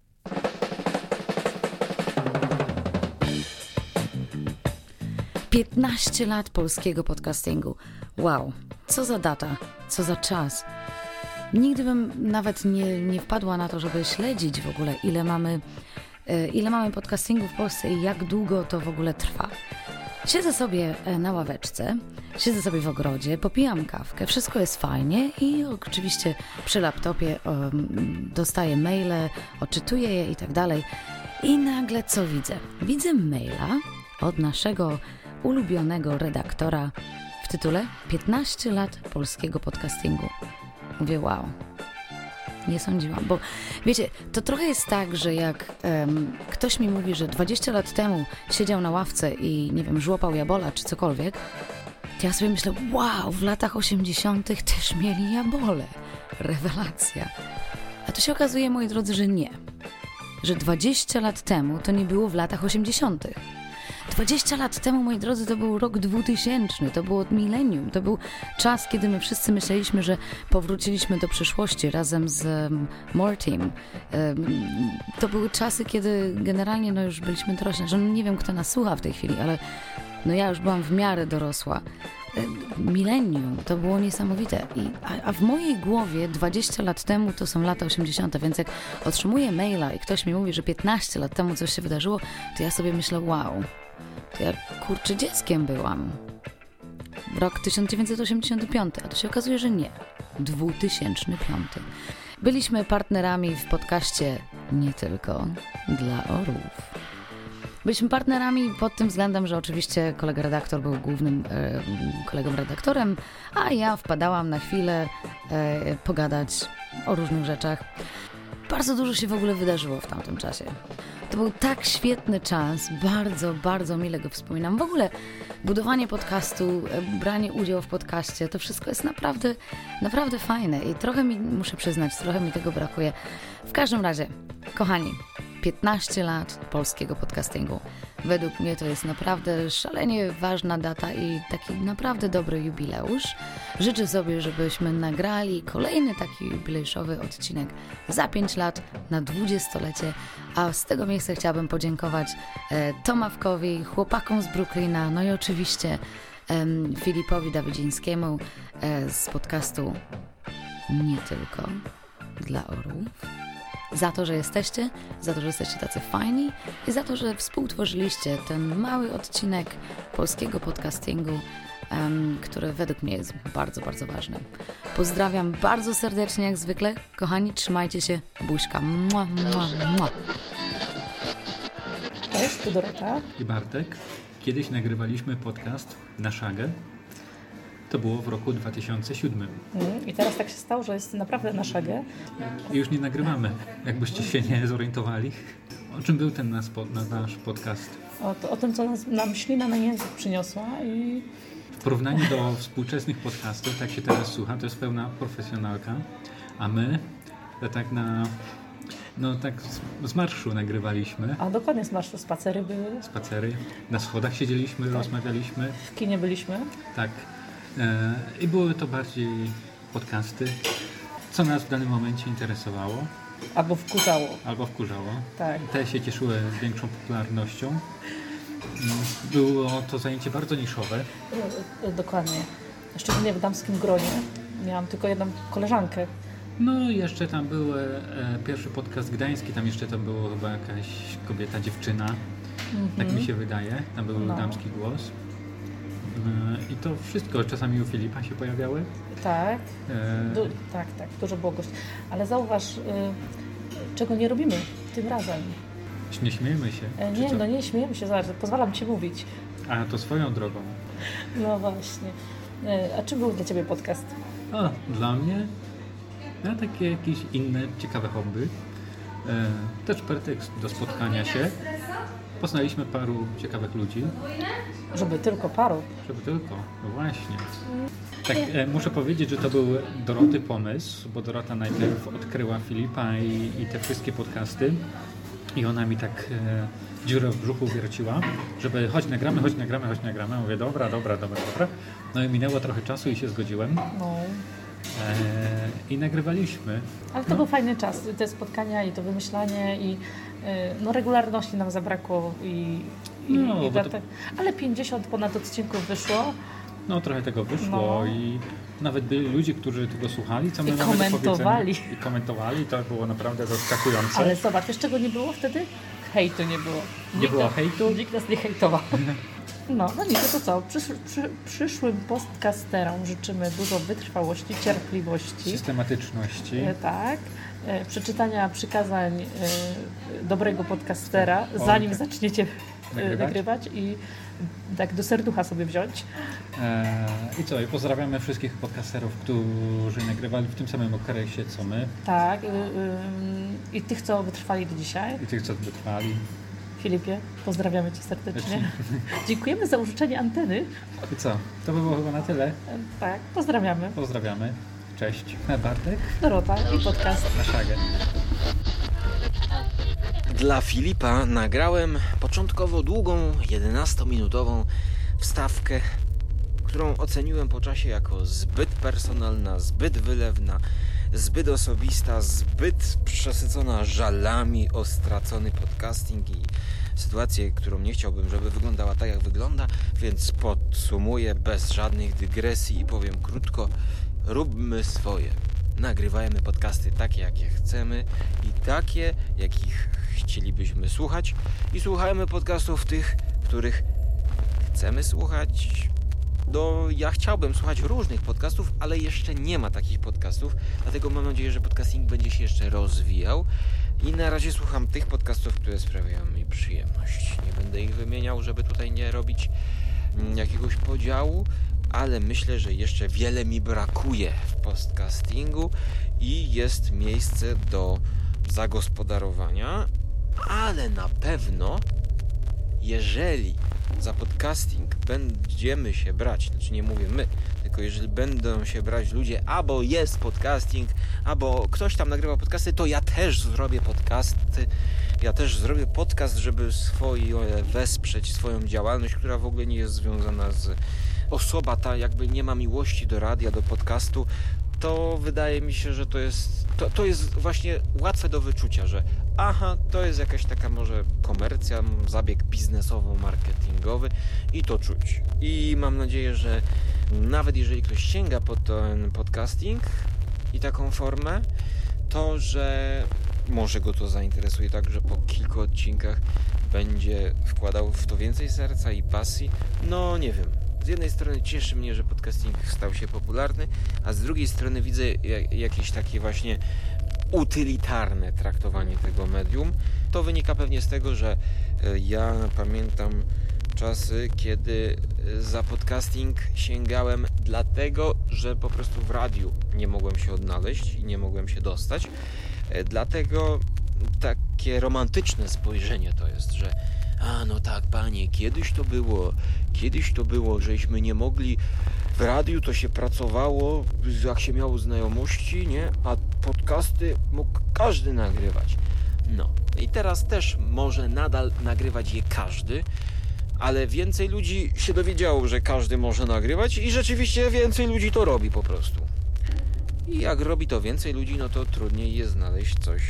15 lat polskiego podcastingu. Wow, co za data, co za czas. Nigdy bym nawet nie, nie wpadła na to, żeby śledzić w ogóle, ile mamy, e, ile mamy podcastingu w Polsce i jak długo to w ogóle trwa. Siedzę sobie e, na ławeczce, siedzę sobie w ogrodzie, popijam kawkę, wszystko jest fajnie i oczywiście przy laptopie um, dostaję maile, odczytuję je i tak dalej. I nagle co widzę? Widzę maila od naszego ulubionego redaktora tytule 15 lat polskiego podcastingu. Mówię, wow, nie sądziłam, bo wiecie, to trochę jest tak, że jak em, ktoś mi mówi, że 20 lat temu siedział na ławce i nie wiem, żłopał jabola czy cokolwiek, to ja sobie myślę, wow, w latach 80. też mieli jabole. Rewelacja. A tu się okazuje, moi drodzy, że nie. Że 20 lat temu to nie było w latach 80. 20 lat temu, moi drodzy, to był rok 2000, to było milenium, to był czas, kiedy my wszyscy myśleliśmy, że powróciliśmy do przyszłości razem z um, Mortim. Um, to były czasy, kiedy generalnie no już byliśmy dorośli, że no nie wiem, kto nas słucha w tej chwili, ale no ja już byłam w miarę dorosła. Milenium, to było niesamowite. I, a, a w mojej głowie 20 lat temu to są lata 80., więc jak otrzymuję maila i ktoś mi mówi, że 15 lat temu coś się wydarzyło, to ja sobie myślę, wow, ja kurczę dzieckiem byłam. Rok 1985, a to się okazuje, że nie. 2005. Byliśmy partnerami w podcaście nie tylko dla orłów. Byliśmy partnerami pod tym względem, że oczywiście kolega redaktor był głównym e, kolegą redaktorem, a ja wpadałam na chwilę e, pogadać o różnych rzeczach. Bardzo dużo się w ogóle wydarzyło w tamtym czasie. To był tak świetny czas, bardzo, bardzo mile go wspominam. W ogóle budowanie podcastu, e, branie udziału w podcaście, to wszystko jest naprawdę, naprawdę fajne i trochę mi, muszę przyznać, trochę mi tego brakuje. W każdym razie, kochani, 15 lat polskiego podcastingu. Według mnie to jest naprawdę szalenie ważna data i taki naprawdę dobry jubileusz. Życzę sobie, żebyśmy nagrali kolejny taki jubileuszowy odcinek za 5 lat na 20-lecie, a z tego miejsca chciałabym podziękować e, Tomawkowi, chłopakom z Brooklyna, no i oczywiście e, Filipowi Dawidzińskiemu e, z podcastu Nie tylko dla orłów za to, że jesteście, za to, że jesteście tacy fajni i za to, że współtworzyliście ten mały odcinek polskiego podcastingu, um, który według mnie jest bardzo, bardzo ważny. Pozdrawiam bardzo serdecznie, jak zwykle. Kochani, trzymajcie się. Buźka. Mua, mua, mua. Cześć, tu Dorota. I Bartek. Kiedyś nagrywaliśmy podcast na szagę. To było w roku 2007. Mm, I teraz tak się stało, że jest naprawdę na szagę. I już nie nagrywamy, jakbyście się nie zorientowali. O czym był ten nasz, nasz podcast? O, o tym, co nas, nam ślina na język przyniosła i... W porównaniu do współczesnych podcastów, tak się teraz słucha, to jest pełna profesjonalka, a my to tak na... No tak z, z marszu nagrywaliśmy. A dokładnie z marszu, spacery były. Spacery. Na schodach siedzieliśmy, tak. rozmawialiśmy. W kinie byliśmy. Tak. E, I były to bardziej podcasty, co nas w danym momencie interesowało. Albo wkurzało. Albo wkurzało. Tak. Te się cieszyły większą popularnością. Było to zajęcie bardzo niszowe. E, dokładnie. Szczególnie w damskim gronie. Miałam tylko jedną koleżankę. No i jeszcze tam był e, pierwszy podcast gdański, tam jeszcze tam było chyba jakaś kobieta, dziewczyna. Mm -hmm. Tak mi się wydaje. Tam był no. damski głos. I to wszystko. Czasami u Filipa się pojawiały. Tak, e... du tak, tak, dużo było gości. Ale zauważ, y czego nie robimy tym razem. Nie śmiejemy się. E, nie, no nie śmiejemy się, zobacz, pozwalam Ci mówić. A, to swoją drogą. No właśnie. E, a czym był dla Ciebie podcast? O, dla mnie? Ja takie jakieś inne ciekawe hobby. E, też pretekst do spotkania się. Poznaliśmy paru ciekawych ludzi. Żeby tylko paru. Żeby tylko, no właśnie. Tak, e, muszę powiedzieć, że to był Doroty pomysł, bo Dorota najpierw odkryła Filipa i, i te wszystkie podcasty i ona mi tak e, dziurę w brzuchu wierciła, żeby chodź nagramy, chodź nagramy, chodź nagramy. Mówię, dobra, dobra, dobra, dobra. No i minęło trochę czasu i się zgodziłem. No. E, I nagrywaliśmy. Ale to był fajny czas, te spotkania i to wymyślanie i e, no, regularności nam zabrakło i, i, No, i to- ale 50 ponad odcinków wyszło No trochę tego wyszło No. i nawet byli ludzie, którzy tego słuchali, co my I mamy komentowali. I komentowali. To było naprawdę zaskakujące. Ale zobacz, wiesz czego nie było wtedy? Hejtu nie było. Nie było hejtu? Nikt nas nie hejtował. *laughs* No, no nic, to co? Przysz, przy, przyszłym podcasterom życzymy dużo wytrwałości, cierpliwości. Systematyczności. E, tak. E, przeczytania przykazań e, dobrego podcastera, O, zanim tak. zaczniecie e, Nagrywać? nagrywać i tak do serducha sobie wziąć. E, I co? I pozdrawiamy wszystkich podcasterów, którzy nagrywali w tym samym okresie co my. Tak. y, I tych, co wytrwali do dzisiaj. I tych, co wytrwali. Filipie, pozdrawiamy Cię serdecznie. Dziękujemy za użyczenie anteny. I co? To by było chyba na tyle. Tak, pozdrawiamy. Pozdrawiamy. Cześć. Bartek. Dorota i podcast. Na szagę. Dla Filipa nagrałem początkowo długą, 11-minutową wstawkę, którą oceniłem po czasie jako zbyt personalna, zbyt wylewna, zbyt osobista, zbyt przesycona żalami o stracony podcasting i sytuację, którą nie chciałbym, żeby wyglądała tak, jak wygląda, więc podsumuję bez żadnych dygresji i powiem krótko: róbmy swoje. Nagrywajmy podcasty takie, jakie chcemy i takie, jakich chcielibyśmy słuchać, i słuchajmy podcastów tych, których chcemy słuchać. No, ja chciałbym słuchać różnych podcastów, ale jeszcze nie ma takich podcastów, dlatego mam nadzieję, że podcasting będzie się jeszcze rozwijał. I na razie słucham tych podcastów, które sprawiają mi przyjemność. Nie będę ich wymieniał, żeby tutaj nie robić mm, jakiegoś podziału, ale myślę, że jeszcze wiele mi brakuje w podcastingu i jest miejsce do zagospodarowania, ale na pewno jeżeli za podcasting będziemy się brać, znaczy nie mówię my, tylko jeżeli będą się brać ludzie, albo jest podcasting, albo ktoś tam nagrywa podcasty, to ja też zrobię podcasty, ja też zrobię podcast, żeby swoje wesprzeć swoją działalność, która w ogóle nie jest związana z osoba ta jakby nie ma miłości do radia, do podcastu, to wydaje mi się, że to jest, to, to jest właśnie łatwe do wyczucia, że aha, to jest jakaś taka może komercja, zabieg biznesowo-marketingowy i to czuć. I mam nadzieję, że nawet jeżeli ktoś sięga po ten podcasting i taką formę, to że może go to zainteresuje tak, że po kilku odcinkach będzie wkładał w to więcej serca i pasji. No nie wiem. Z jednej strony cieszy mnie, że podcasting stał się popularny, a z drugiej strony widzę ja- jakieś takie właśnie utylitarne traktowanie tego medium. To wynika pewnie z tego, że e, ja pamiętam czasy, kiedy e, za podcasting sięgałem dlatego, że po prostu w radiu nie mogłem się odnaleźć i nie mogłem się dostać. E, Dlatego takie romantyczne spojrzenie to jest, że a no tak, panie, kiedyś to było, kiedyś to było, żeśmy nie mogli w radiu to się pracowało, jak się miało znajomości, nie? A podcasty mógł każdy nagrywać. No. I teraz też może nadal nagrywać je każdy, ale więcej ludzi się dowiedziało, że każdy może nagrywać i rzeczywiście więcej ludzi to robi po prostu. I jak robi to więcej ludzi, no to trudniej jest znaleźć coś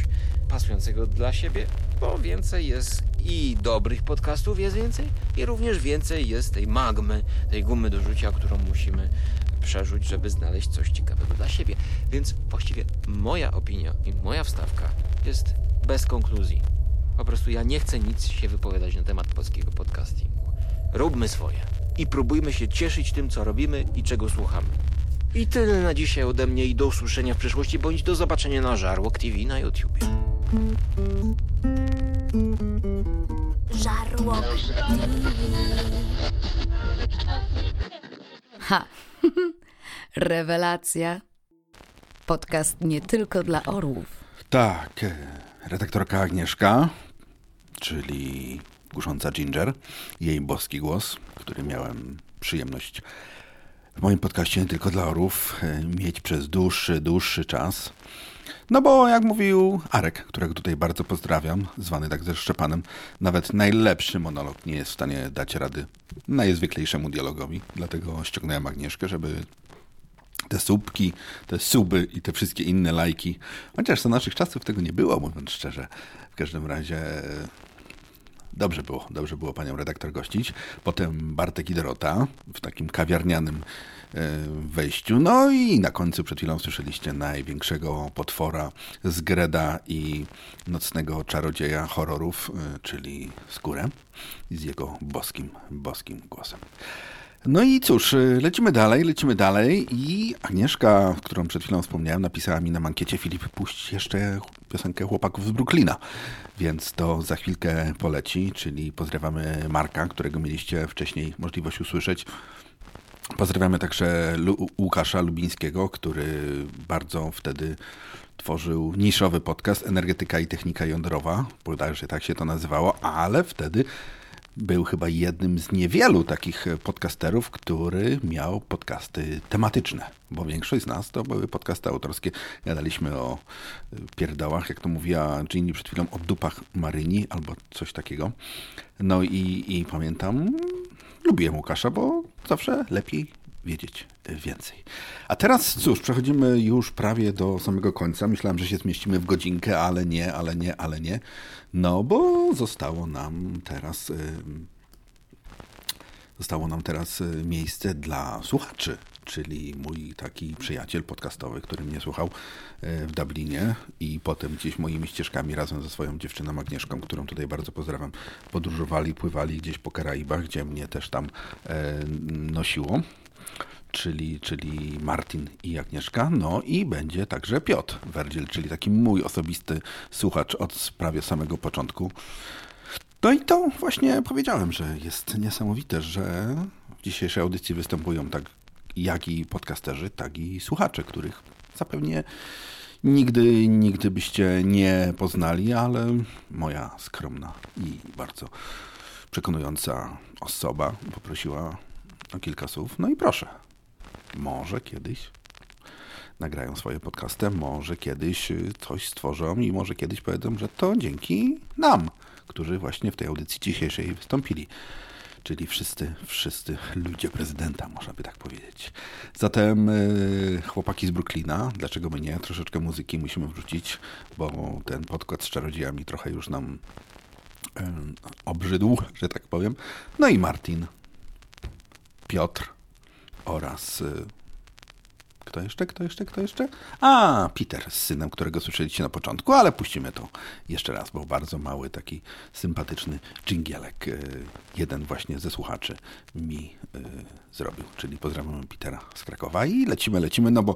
pasującego dla siebie, bo więcej jest i dobrych podcastów jest więcej i również więcej jest tej magmy, tej gumy do rzucia, którą musimy przerzuć, żeby znaleźć coś ciekawego dla siebie. Więc właściwie moja opinia i moja wstawka jest bez konkluzji. Po prostu ja nie chcę nic się wypowiadać na temat polskiego podcastingu. Róbmy swoje i próbujmy się cieszyć tym, co robimy i czego słuchamy. I tyle na dzisiaj ode mnie i do usłyszenia w przyszłości, bądź do zobaczenia na Żarłok TV na YouTubie. Żarłok Ha! *laughs* Rewelacja. Podcast nie tylko dla orłów. Tak, e, redaktorka Agnieszka, czyli kusząca Ginger, jej boski głos, który miałem przyjemność w moim podcaście nie tylko dla orów e, mieć przez dłuższy, dłuższy czas. No bo jak mówił Arek, którego tutaj bardzo pozdrawiam, zwany tak ze Szczepanem, nawet najlepszy monolog nie jest w stanie dać rady najzwyklejszemu dialogowi. Dlatego ściągnąłem Agnieszkę, żeby te słupki, te suby i te wszystkie inne lajki, chociaż za naszych czasów tego nie było, mówiąc szczerze. W każdym razie Dobrze było, dobrze było panią redaktor gościć. Potem Bartek i Dorota w takim kawiarnianym e, wejściu. No i na końcu przed chwilą słyszeliście największego potwora z Greda i nocnego czarodzieja horrorów, e, czyli Skórę z jego boskim, boskim głosem. No i cóż, y, lecimy dalej, lecimy dalej i Agnieszka, którą przed chwilą wspomniałem, napisała mi na mankiecie Filip, puść jeszcze piosenkę chłopaków z Brooklyna, więc to za chwilkę poleci, czyli pozdrawiamy Marka, którego mieliście wcześniej możliwość usłyszeć. Pozdrawiamy także Lu Łukasza Lubińskiego, który bardzo wtedy tworzył niszowy podcast Energetyka i Technika Jądrowa, bodajże tak się to nazywało, ale wtedy był chyba jednym z niewielu takich podcasterów, który miał podcasty tematyczne, bo większość z nas to były podcasty autorskie. Gadaliśmy o pierdołach, jak to mówiła Ginny przed chwilą, o dupach Maryni albo coś takiego. No i, i pamiętam, lubiłem Łukasza, bo zawsze lepiej wiedzieć więcej. A teraz cóż, przechodzimy już prawie do samego końca. Myślałem, że się zmieścimy w godzinkę, ale nie, ale nie, ale nie. No bo zostało nam teraz zostało nam teraz miejsce dla słuchaczy, czyli mój taki przyjaciel podcastowy, który mnie słuchał w Dublinie i potem gdzieś moimi ścieżkami razem ze swoją dziewczyną Agnieszką, którą tutaj bardzo pozdrawiam, podróżowali, pływali gdzieś po Karaibach, gdzie mnie też tam nosiło czyli, czyli Martin i Agnieszka, no i będzie także Piotr Werdziel, czyli taki mój osobisty słuchacz od prawie samego początku. No i to właśnie powiedziałem, że jest niesamowite, że w dzisiejszej audycji występują tak jak i podcasterzy, tak i słuchacze, których zapewnie nigdy, nigdy byście nie poznali, ale moja skromna i bardzo przekonująca osoba poprosiła o kilka słów. No i proszę, może kiedyś nagrają swoje podcasty, może kiedyś y, coś stworzą i może kiedyś powiedzą, że to dzięki nam, którzy właśnie w tej audycji dzisiejszej wystąpili. Czyli wszyscy, wszyscy ludzie prezydenta, można by tak powiedzieć. Zatem yy, chłopaki z Brooklyna, dlaczego my nie? Troszeczkę muzyki musimy wrzucić, bo ten podkład z czarodziejami trochę już nam obrzydł, że tak powiem. No i Martin, Piotr, oraz y, kto jeszcze, kto jeszcze, kto jeszcze? A, Peter z synem, którego słyszeliście na początku, ale puścimy to jeszcze raz, bo bardzo mały, taki sympatyczny dżingielek y, jeden właśnie ze słuchaczy mi y, zrobił, czyli pozdrawiam Petera z Krakowa i lecimy, lecimy, no bo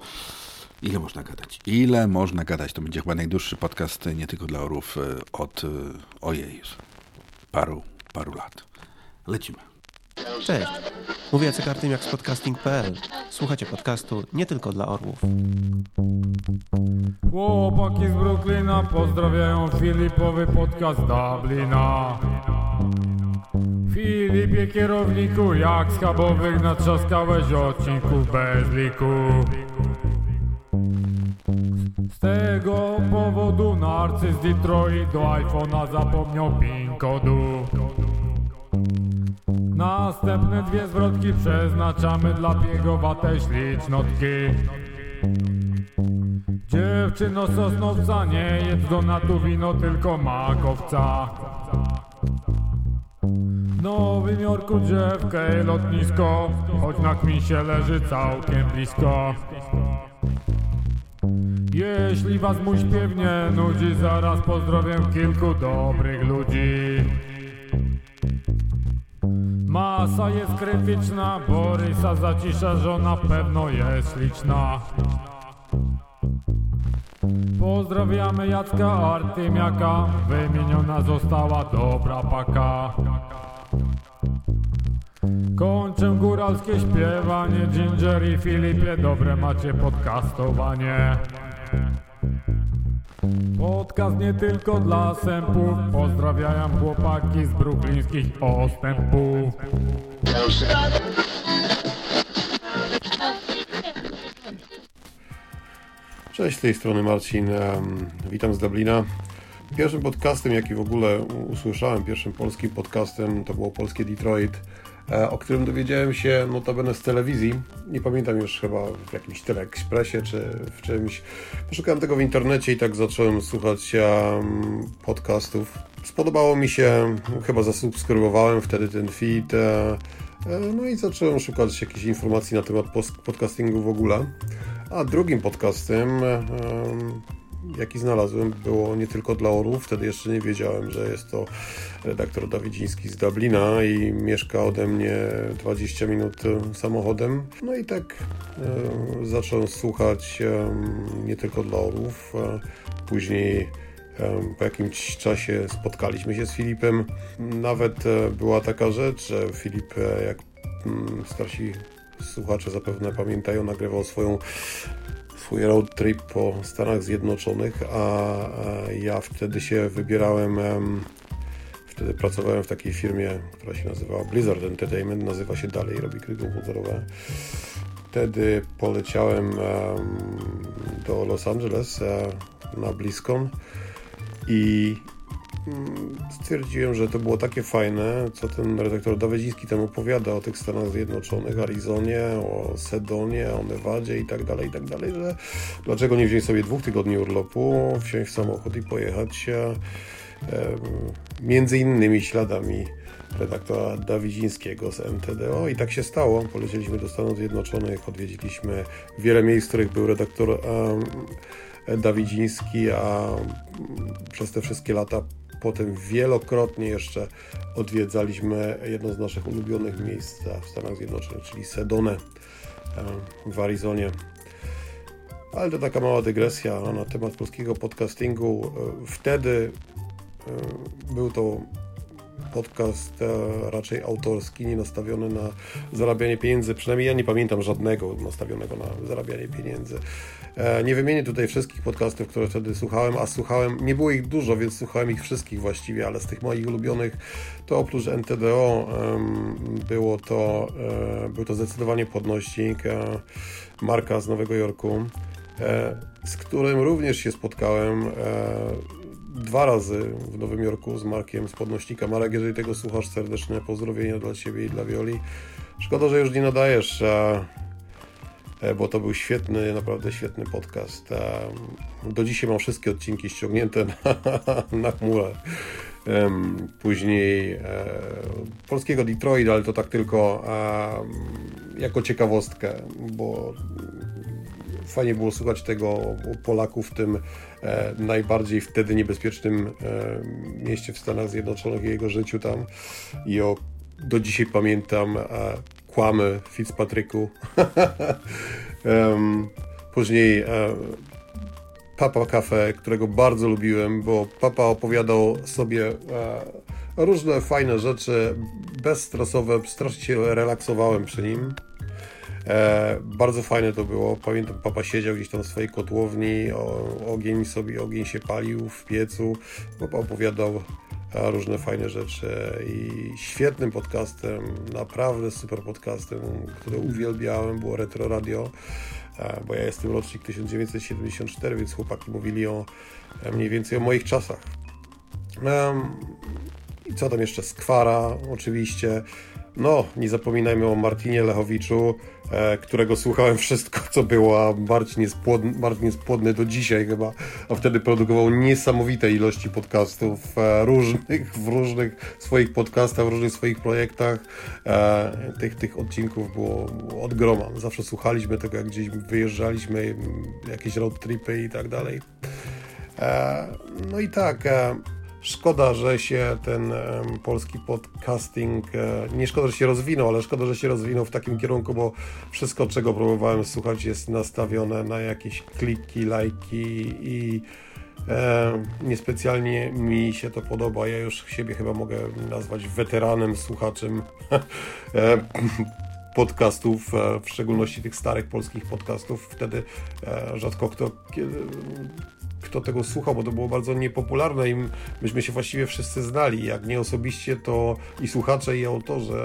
ile można gadać? Ile można gadać? To będzie chyba najdłuższy podcast nie tylko dla orów od, ojej, paru, paru lat. Lecimy. Cześć, mówię Jacek Artymiak z podcasting.pl. Słuchacie podcastu nie tylko dla orłów. Chłopaki z Brooklyna pozdrawiają Filipowy podcast Dublina. Filipie kierowniku, jak schabowych natrzaskałeś odcinków bez liku. Z tego powodu narcyz Detroit do iPhone'a zapomniał PIN kodu. Następne dwie zwrotki przeznaczamy dla piegowatej ślicznotki. Dziewczyno sosnowca, nie jedz donatu wino, tylko makowca. W Nowym Jorku drzewkę i lotnisko, choć na kmisie leży całkiem blisko. Jeśli was mój śpiew nie nudzi, zaraz pozdrowię kilku dobrych ludzi. Masa jest krytyczna, Borysa zacisza, że na pewno jest liczna. Pozdrawiamy Jacka Artymiaka, wymieniona została dobra paka. Kończę góralskie śpiewanie, Ginger i Filipie, dobre macie podcastowanie. Podcast nie tylko dla sępów, pozdrawiam chłopaki z bruklińskich ostępów. Cześć, z tej strony Marcin. Witam z Dublina. Pierwszym podcastem, jaki w ogóle usłyszałem, pierwszym polskim podcastem, to było Polskie Detroit, o którym dowiedziałem się notabene z telewizji. Nie pamiętam już chyba w jakimś Teleekspresie czy w czymś. Poszukałem tego w internecie i tak zacząłem słuchać em, podcastów. Spodobało mi się, chyba zasubskrybowałem wtedy ten feed. e, e, No i zacząłem szukać jakichś informacji na temat podcastingu w ogóle. A drugim podcastem, em, jaki znalazłem, było nie tylko dla orłów. Wtedy jeszcze nie wiedziałem, że jest to redaktor Dawidziński z Dublina i mieszka ode mnie 20 minut e, samochodem. No i tak e, zacząłem słuchać em, nie tylko dla orłów. e, Później po jakimś czasie spotkaliśmy się z Filipem. Nawet e, była taka rzecz, że Filip, e, jak mm, starsi słuchacze zapewne pamiętają, nagrywał swoją swój road trip po Stanach Zjednoczonych, a, ja wtedy się wybierałem. em, Wtedy pracowałem w takiej firmie, która się nazywała Blizzard Entertainment, nazywa się dalej, robi gry komputerowe. Wtedy poleciałem em, do Los Angeles e, na BlizzCon i stwierdziłem, że to było takie fajne, co ten redaktor Dawidziński tam opowiada o tych Stanach Zjednoczonych, Arizonie, o Sedonie, o Nevadzie i tak dalej, i tak dalej, że dlaczego nie wziąć sobie dwóch tygodni urlopu, wsiąść w samochód i pojechać em, między innymi śladami redaktora Dawidzińskiego z MTDO i tak się stało. Polecieliśmy do Stanów Zjednoczonych, odwiedziliśmy wiele miejsc, w których był redaktor em, Dawidziński, a przez te wszystkie lata potem wielokrotnie jeszcze odwiedzaliśmy jedno z naszych ulubionych miejsc w Stanach Zjednoczonych, czyli Sedonę em, w Arizonie. Ale to taka mała dygresja na temat polskiego podcastingu. E, Wtedy e, był to podcast e, raczej autorski, nie nastawiony na zarabianie pieniędzy. Przynajmniej ja nie pamiętam żadnego nastawionego na zarabianie pieniędzy. E, Nie wymienię tutaj wszystkich podcastów, które wtedy słuchałem, a słuchałem, nie było ich dużo, więc słuchałem ich wszystkich właściwie, ale z tych moich ulubionych to oprócz NTDO było to, e, był to zdecydowanie podnośnik Marka z Nowego Jorku, z którym również się spotkałem dwa razy w Nowym Jorku z Markiem z podnośnika. Marek, jeżeli tego słuchasz, serdeczne pozdrowienia dla Ciebie i dla Wioli. Szkoda, że już nie nadajesz, e, bo to był świetny, naprawdę świetny podcast. Do dzisiaj mam wszystkie odcinki ściągnięte na, *laughs* na chmurę. Później e, polskiego Detroit, ale to tak tylko jako ciekawostkę, bo fajnie było słuchać tego Polaków w tym najbardziej wtedy niebezpiecznym e, mieście w Stanach Zjednoczonych i jego życiu tam. I o, do dzisiaj pamiętam e, kłamy Fitzpatricku. *laughs* Później e, Papa Cafe, którego bardzo lubiłem, bo Papa opowiadał sobie e, różne fajne rzeczy, bezstresowe, strasznie się relaksowałem przy nim. E, bardzo fajne to było. Pamiętam, papa siedział gdzieś tam w swojej kotłowni, o, ogień sobie, ogień się palił w piecu. Papa opowiadał e, różne fajne rzeczy i świetnym podcastem, naprawdę super podcastem, który uwielbiałem, było Retro Radio, e, bo ja jestem rocznik 1974, więc chłopaki mówili o e, mniej więcej o moich czasach. I co tam jeszcze? Skwara, oczywiście. No, nie zapominajmy o Martinie Lechowiczu, którego słuchałem wszystko, co było, a Marcin jest, płodny, Marcin jest płodny do dzisiaj chyba, a wtedy produkował niesamowite ilości podcastów e, różnych, w różnych swoich podcastach, w różnych swoich projektach. E, tych, tych odcinków było od groma. Zawsze słuchaliśmy tego, jak gdzieś wyjeżdżaliśmy, jakieś road tripy i tak dalej. E, No i tak, e, szkoda, że się ten polski podcasting, e, nie szkoda, że się rozwinął, ale szkoda, że się rozwinął w takim kierunku, bo wszystko, czego próbowałem słuchać, jest nastawione na jakieś kliki, lajki i e, niespecjalnie mi się to podoba. Ja już siebie chyba mogę nazwać weteranem, słuchaczem. *laughs* e, podcastów, e, w szczególności tych starych polskich podcastów. Wtedy rzadko kto kto tego słuchał, bo to było bardzo niepopularne i myśmy się właściwie wszyscy znali. Jak nie osobiście, to i słuchacze, i autorzy.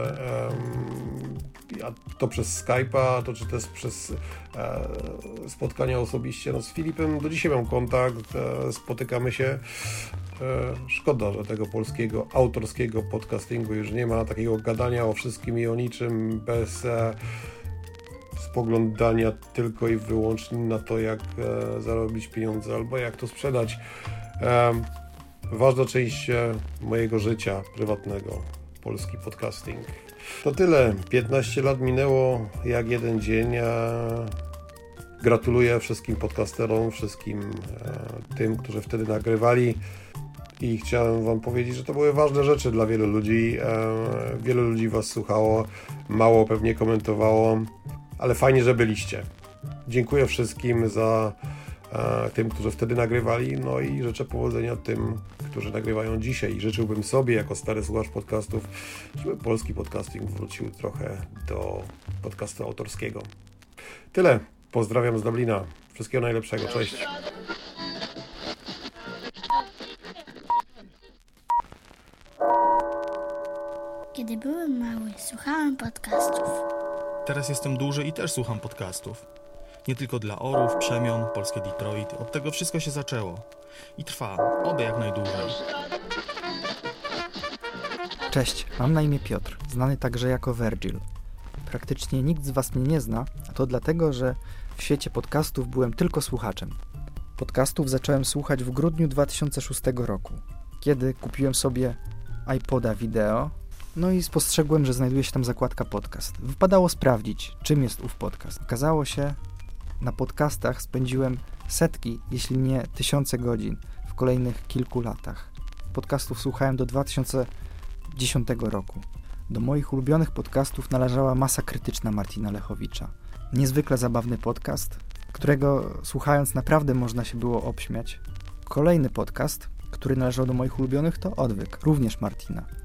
To przez Skype'a, to czy też przez e, spotkania osobiście. No, z Filipem do dzisiaj mam kontakt, e, spotykamy się. E, szkoda, że tego polskiego autorskiego podcastingu już nie ma, takiego gadania o wszystkim i o niczym bez spoglądania tylko i wyłącznie na to, jak e, zarobić pieniądze albo jak to sprzedać. E, ważna część e, mojego życia prywatnego, polski podcasting. To tyle. 15 lat minęło jak jeden dzień. Gratuluję wszystkim podcasterom, wszystkim tym, którzy wtedy nagrywali. I chciałem Wam powiedzieć, że to były ważne rzeczy dla wielu ludzi. Wielu ludzi Was słuchało, mało pewnie komentowało ale fajnie, że byliście. Dziękuję wszystkim za e, tym, którzy wtedy nagrywali, no i życzę powodzenia tym, którzy nagrywają dzisiaj. Życzyłbym sobie, jako stary słuchacz podcastów, żeby polski podcasting wrócił trochę do podcastu autorskiego. Tyle. Pozdrawiam z Dublina. Wszystkiego najlepszego. Cześć. Kiedy byłem mały, słuchałem podcastów. Teraz jestem duży i też słucham podcastów. Nie tylko dla orów, przemian, polskie Detroit. Od tego wszystko się zaczęło. I trwa, oby jak najdłużej. Cześć, mam na imię Piotr, znany także jako Virgil. Praktycznie nikt z Was mnie nie zna, a to dlatego, że w świecie podcastów byłem tylko słuchaczem. Podcastów zacząłem słuchać w grudniu 2006 roku, kiedy kupiłem sobie iPoda wideo no i spostrzegłem, że znajduje się tam zakładka podcast. Wypadało sprawdzić, czym jest ów podcast. Okazało się, na podcastach spędziłem setki, jeśli nie tysiące godzin w kolejnych kilku latach. Podcastów słuchałem do 2010 roku. Do moich ulubionych podcastów należała Masa Krytyczna Martina Lechowicza. Niezwykle zabawny podcast, którego słuchając naprawdę można się było obśmiać. Kolejny podcast, który należał do moich ulubionych to Odwyk, również Martina.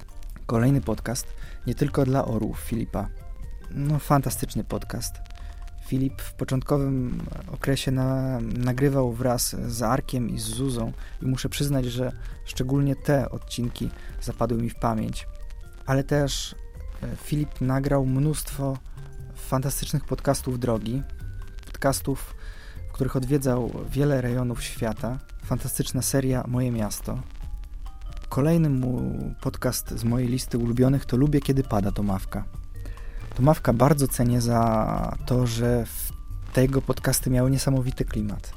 Kolejny podcast, nie tylko dla orłów Filipa. No, fantastyczny podcast. Filip w początkowym okresie na, nagrywał wraz z Arkiem i z Zuzą i muszę przyznać, że szczególnie te odcinki zapadły mi w pamięć. Ale też e, Filip nagrał mnóstwo fantastycznych podcastów drogi, podcastów, w których odwiedzał wiele rejonów świata. Fantastyczna seria Moje Miasto, Kolejny mu podcast z mojej listy ulubionych to Lubię Kiedy Pada Tomawka. Tomawka bardzo cenię za to, że te jego podcasty miały niesamowity klimat.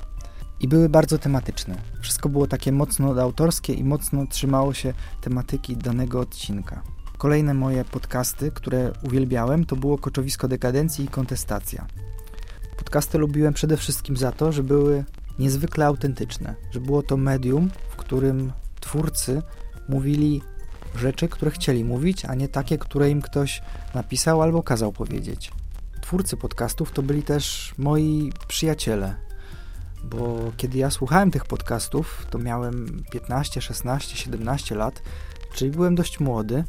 I były bardzo tematyczne. Wszystko było takie mocno autorskie i mocno trzymało się tematyki danego odcinka. Kolejne moje podcasty, które uwielbiałem, to było Koczowisko Dekadencji i Kontestacja. Podcasty lubiłem przede wszystkim za to, że były niezwykle autentyczne, że było to medium, w którym twórcy mówili rzeczy, które chcieli mówić, a nie takie, które im ktoś napisał albo kazał powiedzieć. Twórcy podcastów to byli też moi przyjaciele, bo kiedy ja słuchałem tych podcastów, to miałem 15, 16, 17 lat, czyli byłem dość młody,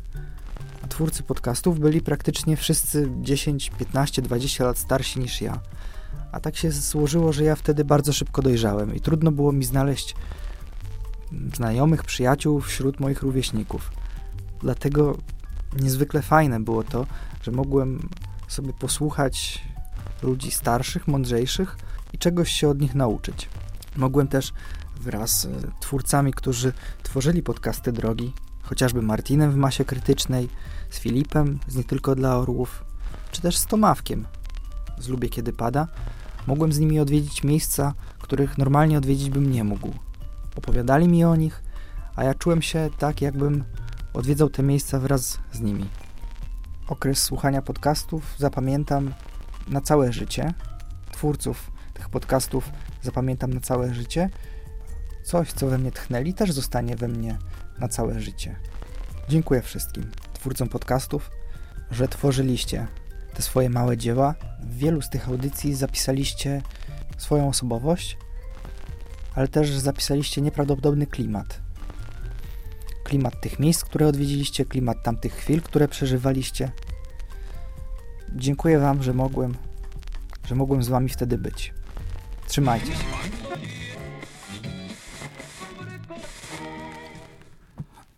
a twórcy podcastów byli praktycznie wszyscy 10, 15, 20 lat starsi niż ja. A tak się złożyło, że ja wtedy bardzo szybko dojrzałem i trudno było mi znaleźć znajomych, przyjaciół wśród moich rówieśników. Dlatego niezwykle fajne było to, że mogłem sobie posłuchać ludzi starszych, mądrzejszych i czegoś się od nich nauczyć. Mogłem też wraz z twórcami, którzy tworzyli podcasty drogi, chociażby Martinem w masie krytycznej, z Filipem z Nie Tylko dla Orłów, czy też z Tomawkiem z Lubię Kiedy Pada, mogłem z nimi odwiedzić miejsca, których normalnie odwiedzić bym nie mógł opowiadali mi o nich, a ja czułem się tak, jakbym odwiedzał te miejsca wraz z nimi. Okres słuchania podcastów zapamiętam na całe życie. Twórców tych podcastów zapamiętam na całe życie. Coś, co we mnie tchnęli, też zostanie we mnie na całe życie. Dziękuję wszystkim twórcom podcastów, że tworzyliście te swoje małe dzieła. W wielu z tych audycji zapisaliście swoją osobowość, ale też zapisaliście nieprawdopodobny klimat. Klimat tych miejsc, które odwiedziliście, klimat tamtych chwil, które przeżywaliście. dziękuję Wam, że mogłem, że mogłem z Wami wtedy być. Trzymajcie się.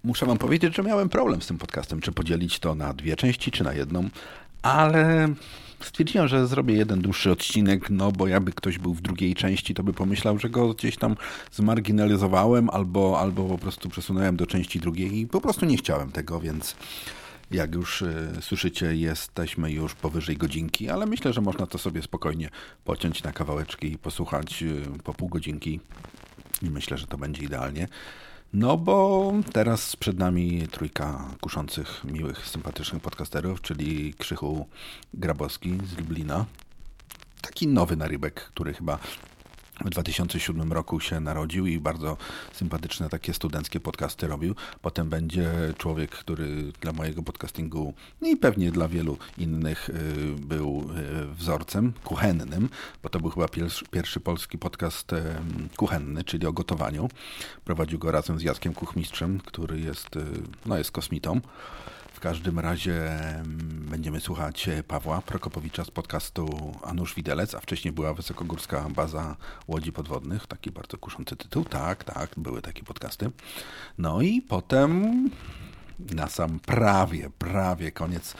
Muszę wam powiedzieć, że miałem problem z tym podcastem, czy podzielić to na dwie części, czy na jedną, ale stwierdziłem, że zrobię jeden dłuższy odcinek, no bo jakby ktoś był w drugiej części, to by pomyślał, że go gdzieś tam zmarginalizowałem albo, albo po prostu przesunąłem do części drugiej i po prostu nie chciałem tego, więc jak już y, słyszycie, jesteśmy już powyżej godzinki, ale myślę, że można to sobie spokojnie pociąć na kawałeczki i posłuchać y, po pół godzinki i myślę, że to będzie idealnie. No bo teraz przed nami trójka kuszących, miłych, sympatycznych podcasterów, czyli Krzychu Grabowski z Lublina. Taki nowy narybek, który chyba w 2007 roku się narodził i bardzo sympatyczne takie studenckie podcasty robił. Potem będzie człowiek, który dla mojego podcastingu i pewnie dla wielu innych y, był y, wzorcem kuchennym, bo to był chyba pierwszy, polski podcast y, kuchenny, czyli o gotowaniu. Prowadził go razem z Jackiem Kuchmistrzem, który jest, no, jest kosmitą. Każdym razie będziemy słuchać Pawła Prokopowicza z podcastu Anusz Widelec, a wcześniej była Wysokogórska Baza Łodzi Podwodnych. Taki bardzo kuszący tytuł. Tak, tak, były takie podcasty. No i potem na sam prawie, prawie koniec.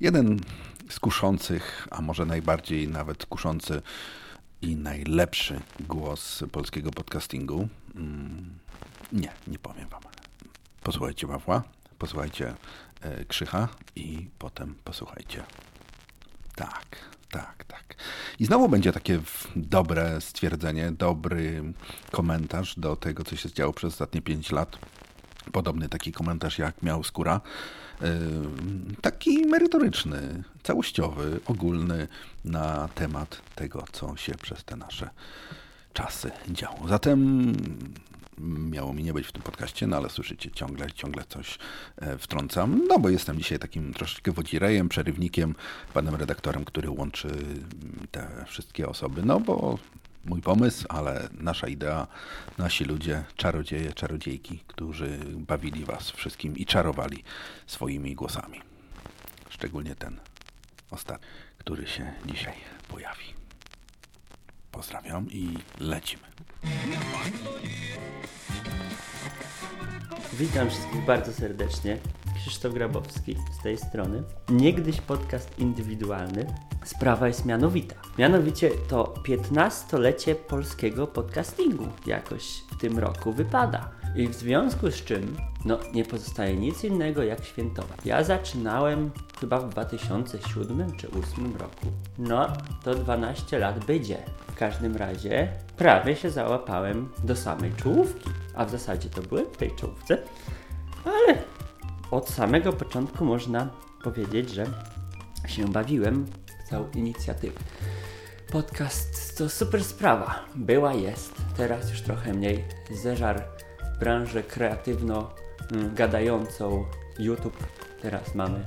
Jeden z kuszących, a może najbardziej nawet kuszący i najlepszy głos polskiego podcastingu. Nie, nie powiem wam. Posłuchajcie Pawła, posłuchajcie Krzycha i potem posłuchajcie. Tak, tak, tak. I znowu będzie takie dobre stwierdzenie, dobry komentarz do tego, co się działo przez ostatnie 5 lat. Podobny taki komentarz, jak miał Skóra. Taki merytoryczny, całościowy, ogólny na temat tego, co się przez te nasze czasy działo. Zatem miało mi nie być w tym podcaście, no ale słyszycie, ciągle, ciągle coś wtrącam, no bo jestem dzisiaj takim troszeczkę wodzirejem, przerywnikiem, panem redaktorem, który łączy te wszystkie osoby, no bo mój pomysł, ale nasza idea, nasi ludzie, czarodzieje, czarodziejki, którzy bawili was wszystkim i czarowali swoimi głosami. Szczególnie ten ostatni, który się dzisiaj pojawi. Pozdrawiam i lecimy. Witam wszystkich bardzo serdecznie. Krzysztof Grabowski z tej strony. Niegdyś podcast indywidualny. Sprawa jest mianowita. Mianowicie to 15-lecie polskiego podcastingu jakoś w tym roku wypada. I w związku z czym, no nie pozostaje nic innego jak świętować. Ja zaczynałem chyba w 2007 czy 2008 roku. No, to 12 lat będzie. W każdym razie prawie się załapałem do samej czołówki. A w zasadzie to byłem w tej czołówce. Ale od samego początku można powiedzieć, że się bawiłem w całą inicjatywę. Podcast to super sprawa. Była, jest. Teraz już trochę mniej. Zeżar branżę kreatywno-gadającą YouTube. Teraz mamy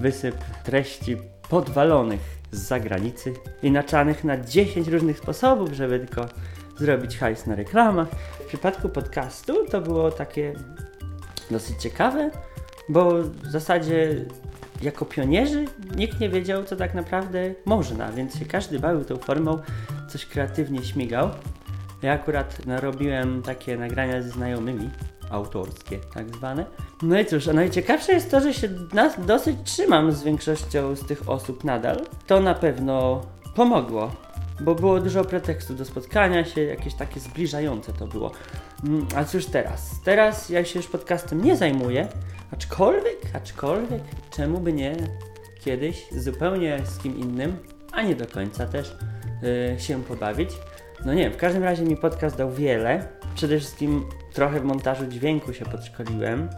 wysyp treści podwalonych z zagranicy i naczanych na 10 różnych sposobów, żeby tylko zrobić hajs na reklamach. W przypadku podcastu to było takie dosyć ciekawe, bo w zasadzie jako pionierzy nikt nie wiedział, co tak naprawdę można, więc się każdy bawił tą formą, coś kreatywnie śmigał. Ja akurat narobiłem takie nagrania ze znajomymi, autorskie tak zwane. No i cóż, a najciekawsze jest to, że się nas dosyć trzymam z większością z tych osób nadal. To na pewno pomogło, bo było dużo pretekstu do spotkania się, jakieś takie zbliżające to było. A cóż teraz? Teraz ja się już podcastem nie zajmuję, aczkolwiek, aczkolwiek, czemu by nie kiedyś zupełnie z kim innym, a nie do końca też yy, się pobawić. No nie, w każdym razie mi podcast dał wiele. Przede wszystkim trochę w montażu dźwięku się podszkoliłem,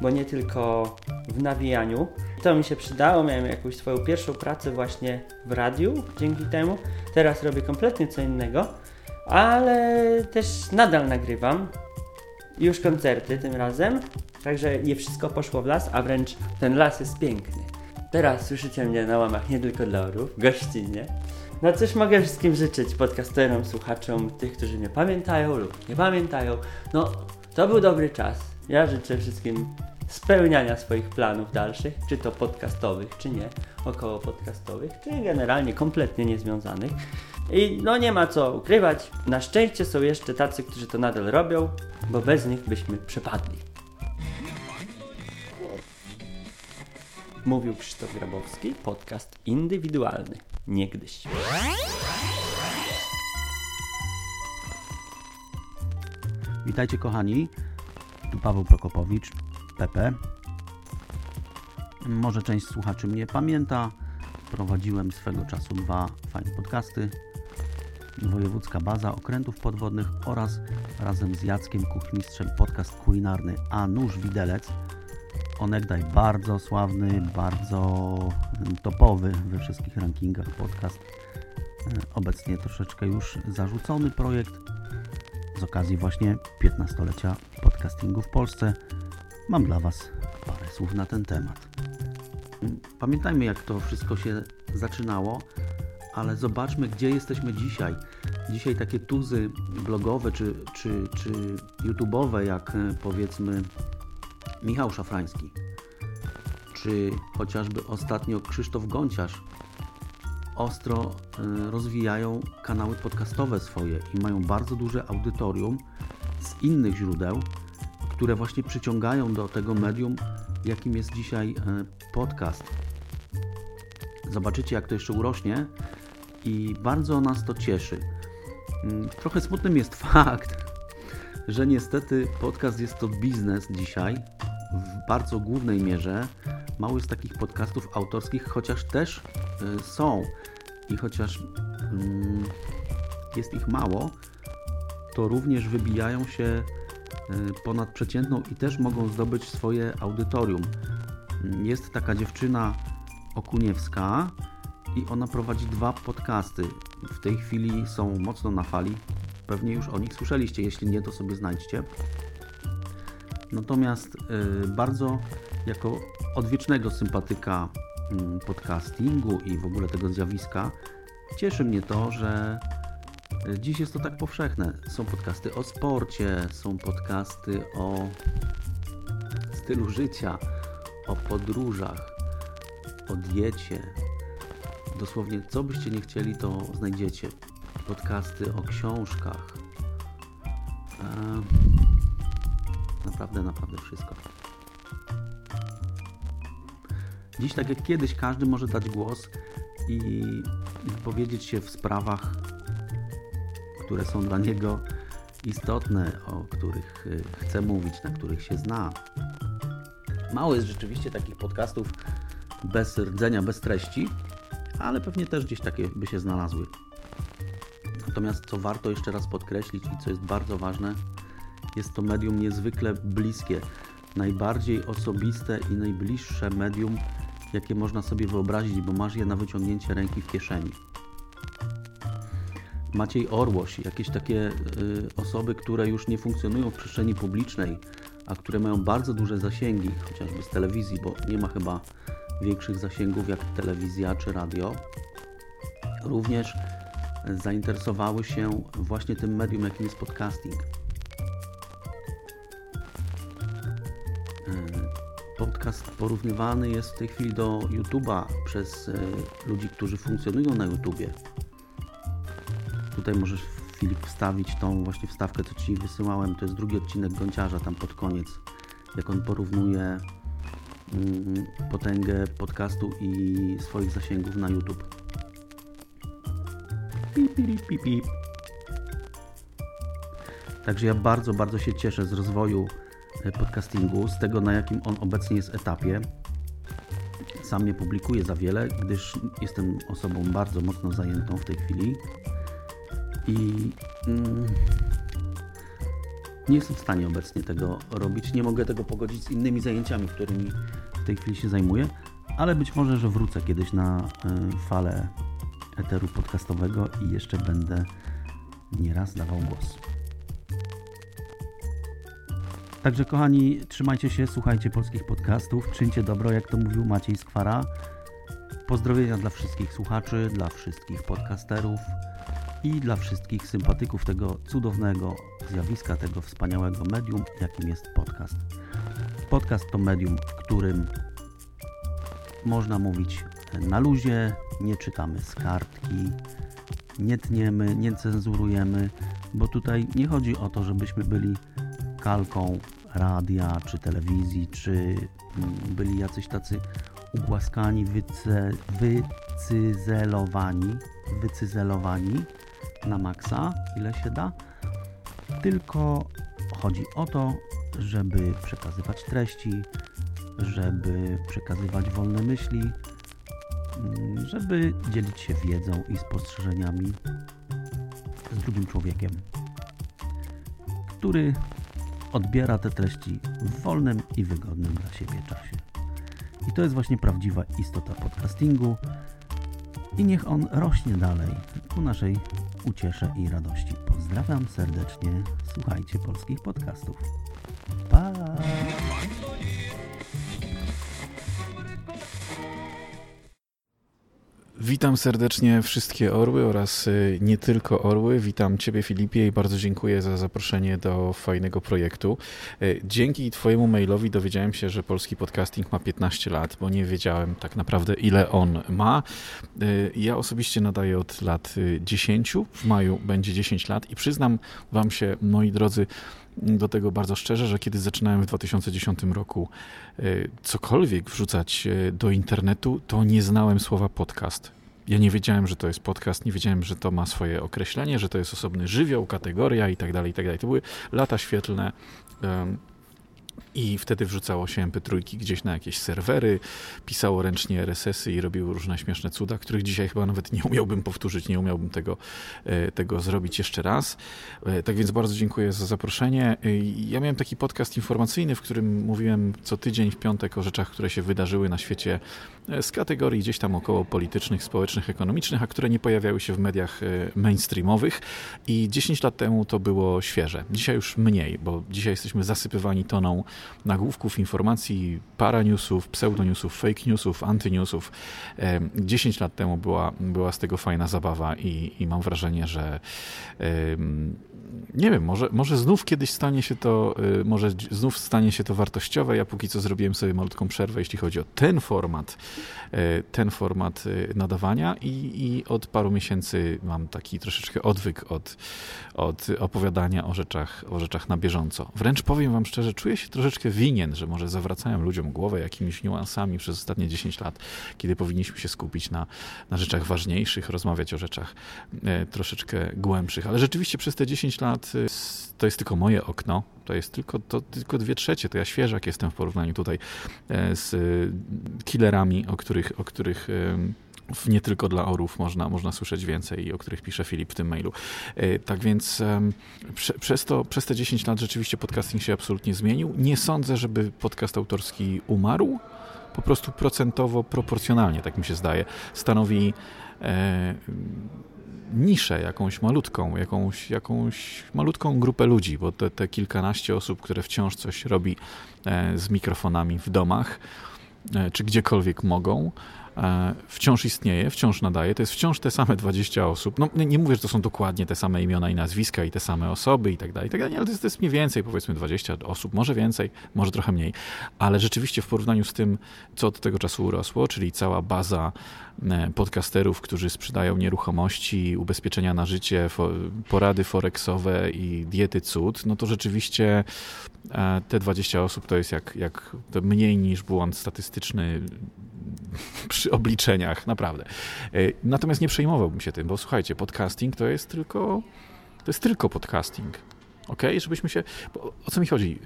bo nie tylko w nawijaniu. To mi się przydało, miałem jakąś swoją pierwszą pracę właśnie w radiu dzięki temu. Teraz robię kompletnie co innego, ale też nadal nagrywam. Już koncerty tym razem, także nie wszystko poszło w las, a wręcz ten las jest piękny. Teraz słyszycie mnie na łamach nie tylko dla orów, gościnnie. No cóż mogę wszystkim życzyć, podcasterom, słuchaczom, tych, którzy mnie pamiętają lub nie pamiętają. No, to był dobry czas. Ja życzę wszystkim spełniania swoich planów dalszych, czy to podcastowych, czy nie, około podcastowych, czy generalnie kompletnie niezwiązanych. I no nie ma co ukrywać, na szczęście są jeszcze tacy, którzy to nadal robią, bo bez nich byśmy przepadli. Mówił Krzysztof Grabowski, podcast indywidualny, niegdyś. Witajcie kochani, tu Paweł Prokopowicz, Pepe. Może część słuchaczy mnie pamięta. Prowadziłem swego czasu dwa fajne podcasty. Wojewódzka Baza Okrętów Podwodnych oraz razem z Jackiem Kuchmistrzem podcast kulinarny A Nóż Widelec. Onegdaj bardzo sławny, bardzo topowy we wszystkich rankingach podcast. Obecnie troszeczkę już zarzucony projekt z okazji właśnie 15-lecia podcastingu w Polsce. Mam dla Was parę słów na ten temat. Pamiętajmy, jak to wszystko się zaczynało, ale zobaczmy, gdzie jesteśmy dzisiaj. Dzisiaj takie tuzy blogowe czy, czy, czy YouTube'owe, jak e, powiedzmy Michał Szafrański, czy chociażby ostatnio Krzysztof Gąciarz, ostro e, rozwijają kanały podcastowe swoje i mają bardzo duże audytorium z innych źródeł, które właśnie przyciągają do tego medium, jakim jest dzisiaj e, podcast. Zobaczycie, jak to jeszcze urośnie i bardzo nas to cieszy. Mm, Trochę smutnym jest *laughs* fakt, że niestety podcast jest to biznes dzisiaj w bardzo głównej mierze. Mało jest takich podcastów autorskich, chociaż też y, są i chociaż mm, jest ich mało, to również wybijają się y, ponad przeciętną i też mogą zdobyć swoje audytorium. Jest taka dziewczyna Okuniewska i ona prowadzi dwa podcasty. W tej chwili są mocno na fali. Pewnie już o nich słyszeliście, jeśli nie, to sobie znajdźcie. Natomiast y, bardzo jako odwiecznego sympatyka mm, podcastingu i w ogóle tego zjawiska cieszy mnie to, że y, dziś jest to tak powszechne. Są podcasty o sporcie, są podcasty o stylu życia, o podróżach, o diecie. Dosłownie, co byście nie chcieli, to znajdziecie. Podcasty o książkach. Eee, naprawdę, naprawdę wszystko. Dziś, tak jak kiedyś, każdy może dać głos i wypowiedzieć się w sprawach, które są dla niego istotne, o których y, chce mówić, na których się zna. Mało jest rzeczywiście takich podcastów bez rdzenia, bez treści, ale pewnie też gdzieś takie by się znalazły. Natomiast co warto jeszcze raz podkreślić i co jest bardzo ważne, jest to medium niezwykle bliskie, najbardziej osobiste i najbliższe medium, jakie można sobie wyobrazić, bo masz je na wyciągnięcie ręki w kieszeni. Maciej Orłoś, jakieś takie y, osoby, które już nie funkcjonują w przestrzeni publicznej, a które mają bardzo duże zasięgi, chociażby z telewizji, bo nie ma chyba większych zasięgów jak telewizja czy radio, również zainteresowały się właśnie tym medium, jakim jest podcasting. Podcast porównywany jest w tej chwili do YouTube'a przez ludzi, którzy funkcjonują na YouTubie. Tutaj możesz Filip wstawić tą właśnie wstawkę, co Ci wysyłałem. To jest drugi odcinek Gąciarza tam pod koniec, jak on porównuje mm, potęgę podcastu i swoich zasięgów na YouTube. Pip, pip, pip, pip. Także ja bardzo, bardzo się cieszę z rozwoju podcastingu, z tego na jakim on obecnie jest etapie. Sam nie publikuję za wiele, gdyż jestem osobą bardzo mocno zajętą w tej chwili i mm, nie jestem w stanie obecnie tego robić. Nie mogę tego pogodzić z innymi zajęciami, którymi w tej chwili się zajmuję, ale być może, że wrócę kiedyś na y, falę eteru podcastowego i jeszcze będę nieraz dawał głos. Także kochani, trzymajcie się, słuchajcie polskich podcastów, czyńcie dobro, jak to mówił Maciej Skwara. Pozdrowienia dla wszystkich słuchaczy, dla wszystkich podcasterów i dla wszystkich sympatyków tego cudownego zjawiska, tego wspaniałego medium, jakim jest podcast. Podcast to medium, w którym można mówić na luzie, nie czytamy z kartki, nie tniemy, nie cenzurujemy, bo tutaj nie chodzi o to, żebyśmy byli kalką radia, czy telewizji, czy mm, byli jacyś tacy ugłaskani, wyce, wycyzelowani, wycyzelowani na maksa, ile się da, tylko chodzi o to, żeby przekazywać treści, żeby przekazywać wolne myśli, mm, żeby dzielić się wiedzą i spostrzeżeniami z drugim człowiekiem, który odbiera te treści w wolnym i wygodnym dla siebie czasie. I to jest właśnie prawdziwa istota podcastingu i niech on rośnie dalej ku naszej uciesze i radości. Pozdrawiam serdecznie, słuchajcie polskich podcastów. Pa! Witam serdecznie wszystkie orły oraz y, nie tylko orły. Witam Ciebie, Filipie, i bardzo dziękuję za zaproszenie do fajnego projektu. Y, dzięki Twojemu mailowi dowiedziałem się, że polski podcasting ma 15 lat, bo nie wiedziałem tak naprawdę, ile on ma. Y, ja osobiście nadaję od lat 10. W maju będzie 10 lat i przyznam Wam się, moi drodzy, do tego bardzo szczerze, że kiedy zaczynałem w 2010 roku cokolwiek wrzucać do internetu, to nie znałem słowa podcast. Ja nie wiedziałem, że to jest podcast, nie wiedziałem, że to ma swoje określenie, że to jest osobny żywioł, kategoria i tak dalej, i tak dalej. To były lata świetlne. I wtedy wrzucało się MP3 gdzieś na jakieś serwery, pisało ręcznie RSS-y i robiło różne śmieszne cuda, których dzisiaj chyba nawet nie umiałbym powtórzyć, nie umiałbym tego, e, tego zrobić jeszcze raz. E, tak więc bardzo dziękuję za zaproszenie. E, ja miałem taki podcast informacyjny, w którym mówiłem co tydzień w piątek o rzeczach, które się wydarzyły na świecie z kategorii gdzieś tam około politycznych, społecznych, ekonomicznych, a które nie pojawiały się w mediach mainstreamowych. I 10 lat temu to było świeże. Dzisiaj już mniej, bo dzisiaj jesteśmy zasypywani toną nagłówków, informacji, paranewsów, pseudonewsów, fake newsów, antynewsów. 10 lat temu była, była z tego fajna zabawa i, i mam wrażenie, że nie wiem, może, może znów kiedyś stanie się to, y, może znów stanie się to wartościowe. Ja póki co zrobiłem sobie malutką przerwę, jeśli chodzi o ten format, y, ten format y, nadawania i, i od paru miesięcy mam taki troszeczkę odwyk od, od opowiadania o rzeczach, o rzeczach na bieżąco. Wręcz powiem wam szczerze, czuję się troszeczkę winien, że może zawracałem ludziom głowę jakimiś niuansami przez ostatnie 10 lat, kiedy powinniśmy się skupić na, na rzeczach ważniejszych, rozmawiać o rzeczach troszeczkę głębszych. Ale rzeczywiście przez te 10 lat to jest tylko moje okno, to jest tylko, to, tylko dwie trzecie, to ja świeżak jestem w porównaniu tutaj e, z killerami, o których, o których nie tylko dla orów można, można słyszeć więcej o których pisze Filip w tym mailu. E, tak więc prze, przez, to, przez te 10 lat rzeczywiście podcasting się absolutnie zmienił. Nie sądzę, żeby podcast autorski umarł, po prostu procentowo, proporcjonalnie, tak mi się zdaje, stanowi e, niszę, jakąś malutką, jakąś, jakąś malutką grupę ludzi, bo te, te kilkanaście osób, które wciąż coś robi e, z mikrofonami w domach, e, czy gdziekolwiek mogą, wciąż istnieje, wciąż nadaje. To jest wciąż te same 20 osób. No, nie, nie mówię, że to są dokładnie te same imiona i nazwiska i te same osoby i tak dalej, i tak dalej ale to jest, to jest mniej więcej, powiedzmy 20 osób, może więcej, może trochę mniej, ale rzeczywiście w porównaniu z tym, co od tego czasu urosło, czyli cała baza e, podcasterów, którzy sprzedają nieruchomości, ubezpieczenia na życie, porady forexowe i diety cud, no to rzeczywiście e, te 20 osób to jest jak, jak mniej niż błąd statystyczny przy obliczeniach, naprawdę. E, natomiast nie przejmowałbym się tym, bo słuchajcie, podcasting to jest tylko, to jest tylko podcasting. Ok? Żebyśmy się. O co mi chodzi?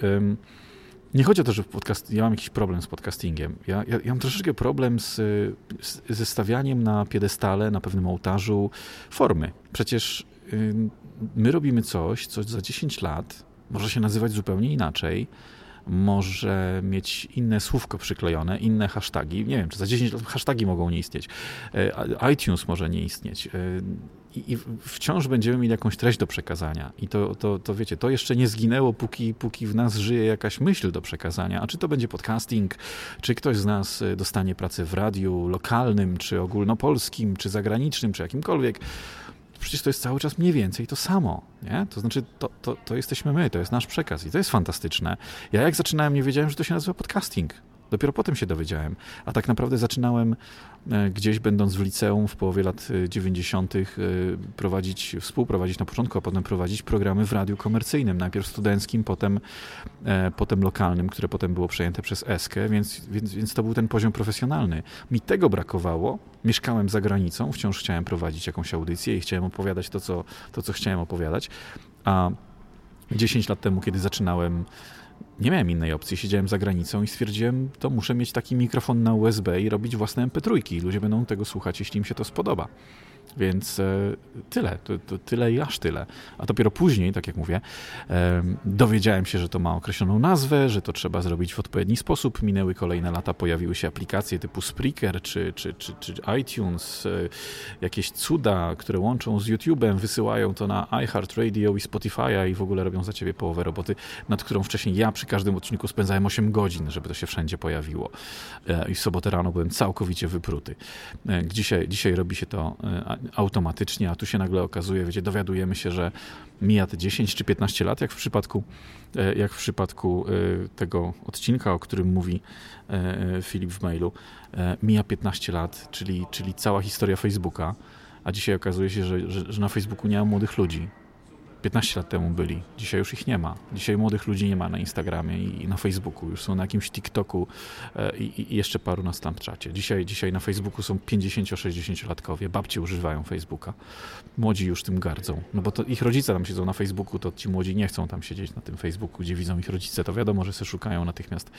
Nie chodzi o to, że podcast, ja mam jakiś problem z podcastingiem. Ja, ja, ja mam troszeczkę problem z, z, ze stawianiem na piedestale, na pewnym ołtarzu formy. Przecież my robimy coś, co za 10 lat może się nazywać zupełnie inaczej może mieć inne słówko przyklejone, inne hasztagi. Nie wiem, czy za 10 lat hasztagi mogą nie istnieć. E, iTunes może nie istnieć. E, I, wciąż będziemy mieli jakąś treść do przekazania. I to, to, to wiecie, to jeszcze nie zginęło, póki, póki w nas żyje jakaś myśl do przekazania. A czy to będzie podcasting, czy ktoś z nas e, dostanie pracę w radiu lokalnym, czy ogólnopolskim, czy zagranicznym, czy jakimkolwiek przecież to jest cały czas mniej więcej to samo, nie? To znaczy, to, to, to jesteśmy my, to jest nasz przekaz i to jest fantastyczne. Ja jak zaczynałem, nie wiedziałem, że to się nazywa podcasting. Dopiero potem się dowiedziałem. A tak naprawdę zaczynałem e, gdzieś będąc w liceum w połowie lat e, 90. e, prowadzić, współprowadzić na początku, a potem prowadzić programy w radiu komercyjnym. Najpierw studenckim, potem, e, potem lokalnym, które potem było przejęte przez Eskę, więc, więc, więc to był ten poziom profesjonalny. Mi tego brakowało. Mieszkałem za granicą, wciąż chciałem prowadzić jakąś audycję i chciałem opowiadać to, co, to, co chciałem opowiadać. A 10 lat temu, kiedy zaczynałem nie miałem innej opcji. Siedziałem za granicą i stwierdziłem, to muszę mieć taki mikrofon na USB i robić własne MP3. Ludzie będą tego słuchać, jeśli im się to spodoba. Więc e, tyle, to, to tyle i aż tyle. A dopiero później, tak jak mówię, dowiedziałem się, że to ma określoną nazwę, że to trzeba zrobić w odpowiedni sposób. Minęły kolejne lata, pojawiły się aplikacje typu Spreaker czy, czy, czy, czy iTunes, e, jakieś cuda, które łączą z YouTube'em, wysyłają to na iHeartRadio i Spotify'a i w ogóle robią za ciebie połowę roboty, nad którą wcześniej ja przy każdym odcinku spędzałem 8 godzin, żeby to się wszędzie pojawiło. E, I w sobotę rano byłem całkowicie wypruty. Dzisiaj, dzisiaj robi się to automatycznie, a tu się nagle okazuje, wiecie, dowiadujemy się, że mija te 10 czy 15 lat, jak w przypadku, e, jak w przypadku e, tego odcinka, o którym mówi e, Filip w mailu, mija 15 lat, czyli, czyli cała historia Facebooka, a dzisiaj okazuje się, że, że, że na Facebooku nie ma młodych ludzi. 15 lat temu byli, dzisiaj już ich nie ma. Dzisiaj młodych ludzi nie ma na Instagramie i na Facebooku, już są na jakimś TikToku e, i, jeszcze paru na Snapchacie. Dzisiaj, dzisiaj na Facebooku są 50-60-latkowie, babci używają Facebooka. Młodzi już tym gardzą, no bo to ich rodzice tam siedzą na Facebooku, to ci młodzi nie chcą tam siedzieć na tym Facebooku, gdzie widzą ich rodzice, to wiadomo, że se szukają natychmiast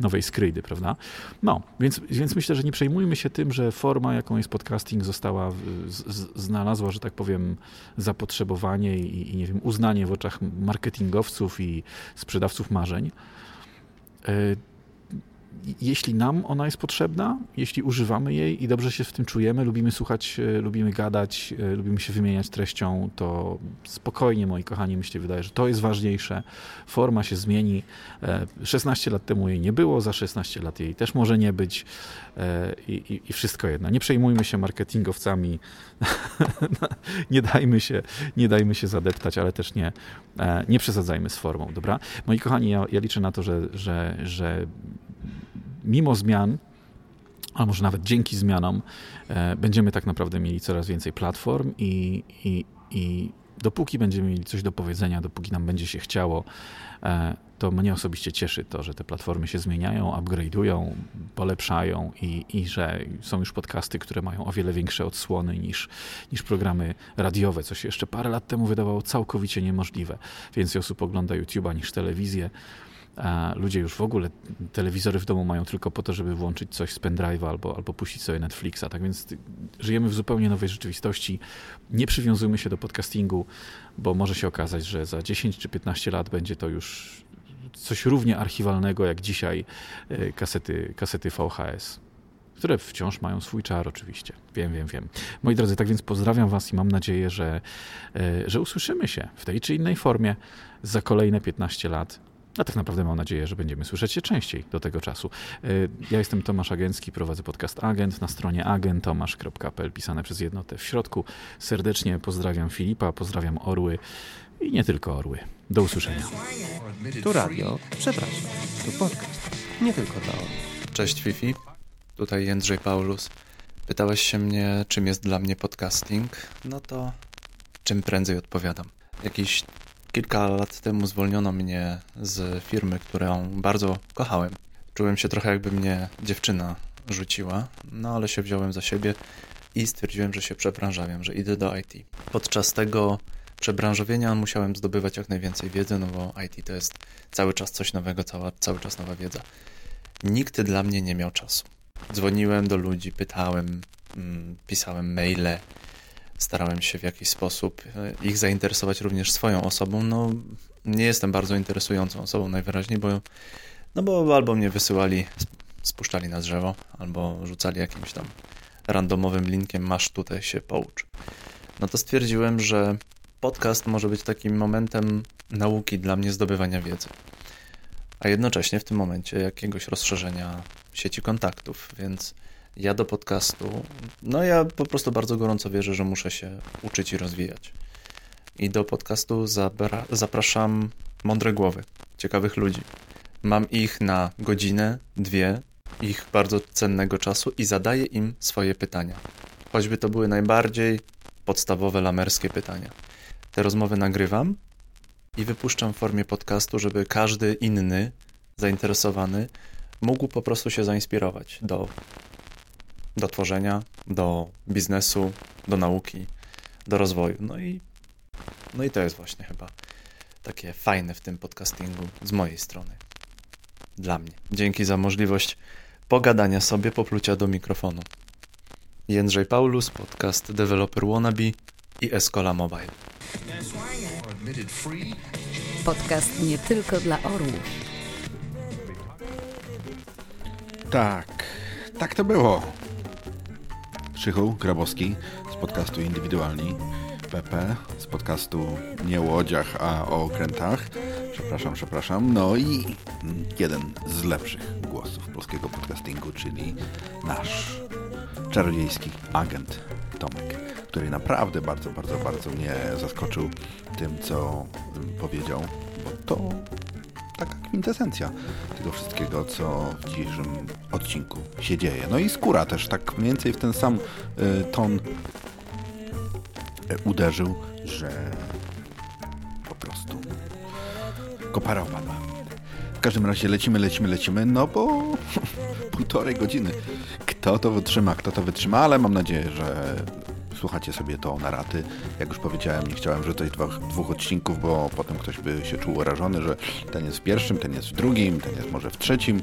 nowej skryjdy, prawda? No, więc, więc myślę, że nie przejmujmy się tym, że forma, jaką jest podcasting, została, z, z, znalazła, że tak powiem, zapotrzebowanie i, i nie wiem, uznanie w oczach marketingowców i sprzedawców marzeń. E, Jeśli nam ona jest potrzebna, jeśli używamy jej i dobrze się w tym czujemy, lubimy słuchać, e, lubimy gadać, e, lubimy się wymieniać treścią, to spokojnie, moi kochani, mi się wydaje, że to jest ważniejsze. Forma się zmieni. E, 16 lat temu jej nie było, za 16 lat jej też może nie być e, i, i, i wszystko jedno. Nie przejmujmy się marketingowcami, *laughs* nie dajmy się, nie dajmy się zadeptać, ale też nie, e, nie przesadzajmy z formą, dobra? Moi kochani, ja, ja liczę na to, że, że, że mimo zmian, a może nawet dzięki zmianom, e, będziemy tak naprawdę mieli coraz więcej platform i, i, i dopóki będziemy mieli coś do powiedzenia, dopóki nam będzie się chciało, e, to mnie osobiście cieszy to, że te platformy się zmieniają, upgrade'ują, polepszają i, i że są już podcasty, które mają o wiele większe odsłony niż, niż programy radiowe, co się jeszcze parę lat temu wydawało całkowicie niemożliwe. Więcej osób ogląda YouTube'a niż telewizję. Ludzie już w ogóle telewizory w domu mają tylko po to, żeby włączyć coś z pendrive'a albo, albo puścić sobie Netflixa. Tak więc żyjemy w zupełnie nowej rzeczywistości. Nie przywiązujmy się do podcastingu, bo może się okazać, że za 10 czy 15 lat będzie to już coś równie archiwalnego jak dzisiaj e, kasety, kasety VHS. Które wciąż mają swój czar, oczywiście. Wiem, wiem, wiem. Moi drodzy, tak więc pozdrawiam Was i mam nadzieję, że, e, że usłyszymy się w tej czy innej formie za kolejne 15 lat. A tak naprawdę mam nadzieję, że będziemy słyszeć się częściej do tego czasu. E, Ja jestem Tomasz Agencki, prowadzę podcast Agent na stronie agentomasz.pl, pisane przez jednotę w środku. Serdecznie pozdrawiam Filipa, pozdrawiam Orły i nie tylko Orły. Do usłyszenia. Tu radio, przepraszam, tu podcast. Nie tylko dla orłów. Cześć Fifi, tutaj Jędrzej Paulus. Pytałeś się mnie, czym jest dla mnie podcasting? No to czym prędzej odpowiadam. Jakieś kilka lat temu zwolniono mnie z firmy, którą bardzo kochałem. Czułem się trochę jakby mnie dziewczyna rzuciła, no ale się wziąłem za siebie i stwierdziłem, że się przebranżawiam, że idę do IT. Podczas tego przebranżowienia musiałem zdobywać jak najwięcej wiedzy, no bo IT to jest cały czas coś nowego, cała, cały czas nowa wiedza. Nikt dla mnie nie miał czasu. Dzwoniłem do ludzi, pytałem, mm, pisałem maile, starałem się w jakiś sposób e, ich zainteresować również swoją osobą. No, nie jestem bardzo interesującą osobą najwyraźniej, bo, no bo albo mnie wysyłali, sp- spuszczali na drzewo, albo rzucali jakimś tam randomowym linkiem, masz tutaj się poucz. No to stwierdziłem, że podcast może być takim momentem nauki dla mnie zdobywania wiedzy a jednocześnie w tym momencie jakiegoś rozszerzenia sieci kontaktów, więc Ja do podcastu, no ja po prostu bardzo gorąco wierzę, że muszę się uczyć i rozwijać. I do podcastu zapraszam mądre głowy, ciekawych ludzi. Mam ich na godzinę, dwie, ich bardzo cennego czasu i zadaję im swoje pytania. Choćby to były najbardziej podstawowe lamerskie pytania. Te rozmowy nagrywam i wypuszczam w formie podcastu, żeby każdy inny zainteresowany mógł po prostu się zainspirować do, do tworzenia, do biznesu, do nauki, do rozwoju. No i, no i to jest właśnie chyba takie fajne w tym podcastingu z mojej strony. Dla mnie. Dzięki za możliwość pogadania sobie, poplucia do mikrofonu. Jędrzej Paulus, podcast Developer Wannabe i Escola Mobile. Podcast nie tylko dla orłów. Tak, tak to było. Krzychu Grabowski z podcastu Indywidualni, PP z podcastu nie o łodziach, a o okrętach. Przepraszam, przepraszam. No i jeden z lepszych głosów polskiego podcastingu, czyli nasz czarodziejski agent Tomek, który naprawdę bardzo, bardzo, bardzo mnie zaskoczył tym, co powiedział, bo to taka kwintesencja tego wszystkiego, co w dzisiejszym odcinku się dzieje. No i skóra też tak mniej więcej w ten sam y, ton y, uderzył, że po prostu kopara opadła. W każdym razie lecimy, lecimy, lecimy, no bo *laughs* półtorej godziny. Kto to wytrzyma, kto to wytrzyma, ale mam nadzieję, że słuchacie sobie to na raty. Jak już powiedziałem, nie chciałem wrzucać dwóch, dwóch odcinków, bo potem ktoś by się czuł urażony, że ten jest w pierwszym, ten jest w drugim, ten jest może w trzecim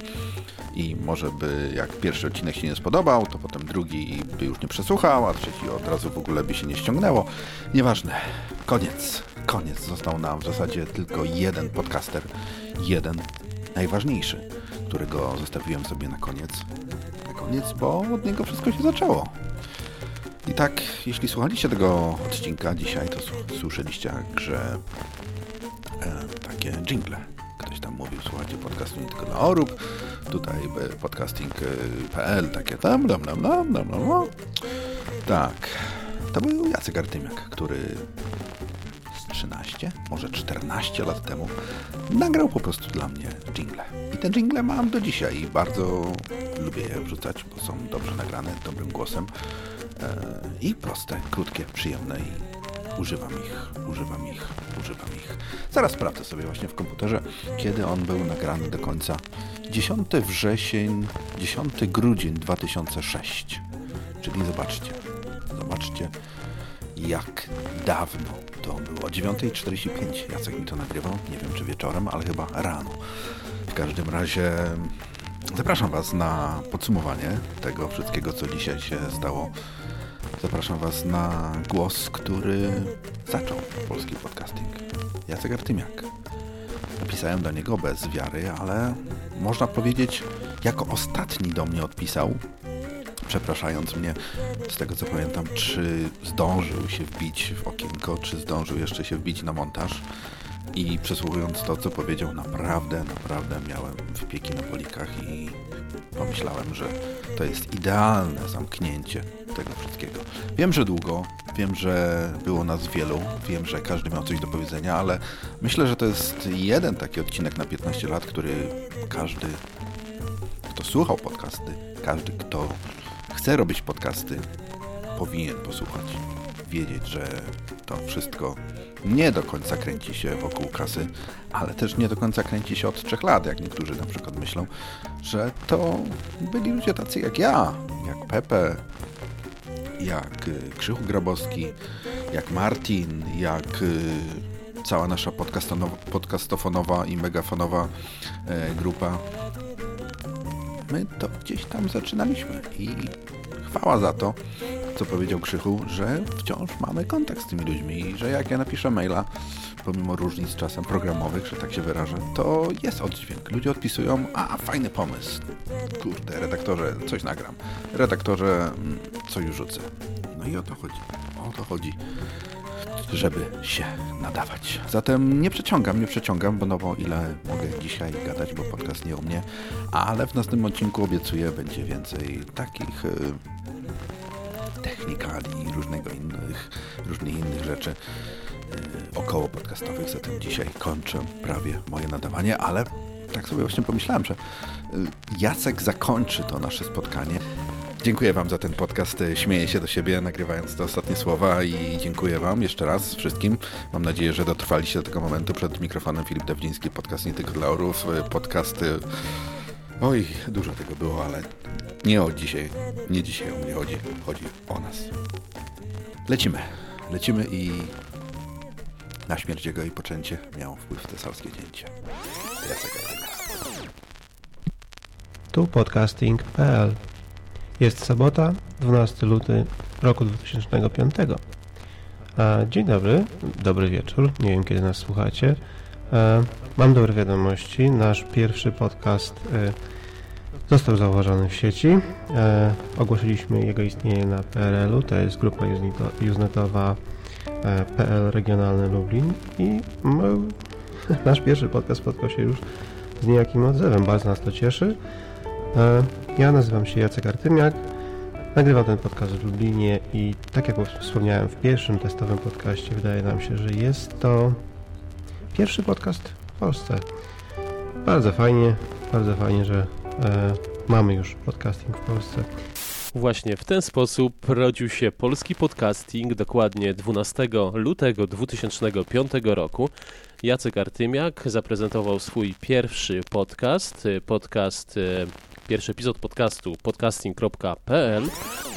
i może by jak pierwszy odcinek się nie spodobał, to potem drugi by już nie przesłuchał, a trzeci od razu w ogóle by się nie ściągnęło. Nieważne. Koniec. Koniec. Został nam w zasadzie tylko jeden podcaster. Jeden najważniejszy, którego zostawiłem sobie na koniec. Na koniec, bo od niego wszystko się zaczęło. I tak, jeśli słuchaliście tego odcinka dzisiaj, to słyszeliście że e, takie jingle. Ktoś tam mówił, słuchajcie podcastu nie tylko dla orób, tutaj e, podcasting.pl, takie tam, dam, dam, dam, dam, dam, dam. Tak, to był Jacek Artymiak, który z 13, może 14 lat temu nagrał po prostu dla mnie jingle. I te jingle mam do dzisiaj i bardzo lubię je wrzucać, bo są dobrze nagrane, dobrym głosem i proste, krótkie, przyjemne i używam ich, używam ich, używam ich. Zaraz sprawdzę sobie właśnie w komputerze, kiedy on był nagrany do końca. 10 wrzesień, 10 grudzień 2006. Czyli zobaczcie, zobaczcie jak dawno to było. 9.45 Jacek mi to nagrywał, nie wiem czy wieczorem, ale chyba rano. W każdym razie zapraszam Was na podsumowanie tego wszystkiego, co dzisiaj się stało Zapraszam Was na głos, który zaczął polski podcasting. Jacek Artymiak. Napisałem do niego bez wiary, ale można powiedzieć, jako ostatni do mnie odpisał, przepraszając mnie, z tego co pamiętam, czy zdążył się wbić w okienko, czy zdążył jeszcze się wbić na montaż. I przesłuchując to, co powiedział, naprawdę, naprawdę miałem wypieki na polikach i pomyślałem, że to jest idealne zamknięcie tego wszystkiego. Wiem, że długo, wiem, że było nas wielu, wiem, że każdy miał coś do powiedzenia, ale myślę, że to jest jeden taki odcinek na 15 lat, który każdy, kto słuchał podcasty, każdy, kto chce robić podcasty, powinien posłuchać. Wiedzieć, że to wszystko nie do końca kręci się wokół kasy, ale też nie do końca kręci się od trzech lat, jak niektórzy na przykład myślą, że to byli ludzie tacy jak ja, jak Pepe, jak y, Krzychu Grabowski, jak Martin, jak y, cała nasza podcastofonowa i megafonowa e, grupa. My to gdzieś tam zaczynaliśmy i chwała za to, co powiedział Krzychu, że wciąż mamy kontakt z tymi ludźmi i że jak ja napiszę maila, pomimo różnic czasem programowych, że tak się wyrażę, to jest oddźwięk. Ludzie odpisują, a fajny pomysł. Kurde, redaktorze, coś nagram. Redaktorze, mm, coś rzucę. No i o to chodzi. O to chodzi. żeby się nadawać. Zatem nie przeciągam, nie przeciągam, bo no bo ile mogę dzisiaj gadać, bo podcast nie o mnie, ale w następnym odcinku obiecuję będzie więcej takich technikali, różnego innych, różnych innych rzeczy y, około podcastowych. Zatem dzisiaj kończę prawie moje nadawanie, ale tak sobie właśnie pomyślałem, że y, Jacek zakończy to nasze spotkanie. Dziękuję Wam za ten podcast. Śmieję się do siebie, nagrywając te ostatnie słowa i dziękuję Wam jeszcze raz wszystkim. Mam nadzieję, że dotrwaliście do tego momentu przed mikrofonem Filip Dawdziński, podcast nie tylko dla orów, podcasty... Oj, dużo tego było, ale nie o dzisiaj, nie dzisiaj o mnie chodzi, chodzi o nas. Lecimy, lecimy i na śmierć jego i poczęcie miał wpływ cesarskiej cięcie. Jacek Adamczyk. Tu podcasting.pl Jest sobota, 12 luty roku 2005. A, Dzień dobry, dobry wieczór, nie wiem kiedy nas słuchacie. E, Mam dobre wiadomości, nasz pierwszy podcast e, został zauważony w sieci. E, Ogłosiliśmy jego istnienie na PRL-u, to jest grupa useneto- usenetowa PL Regionalny Lublin. I *laughs* nasz pierwszy podcast spotkał się już z niejakim odzewem, bardzo nas to cieszy. Ja nazywam się Jacek Artymiak, nagrywam ten podcast w Lublinie i tak jak wspomniałem w pierwszym testowym podcaście, wydaje nam się, że jest to pierwszy podcast w Polsce. Bardzo fajnie, bardzo fajnie, że e, mamy już podcasting w Polsce. Właśnie w ten sposób rodził się polski podcasting dokładnie 12 lutego 2005 roku. Jacek Artymiak zaprezentował swój pierwszy podcast, podcast, y, pierwszy epizod podcastu podcasting.pl.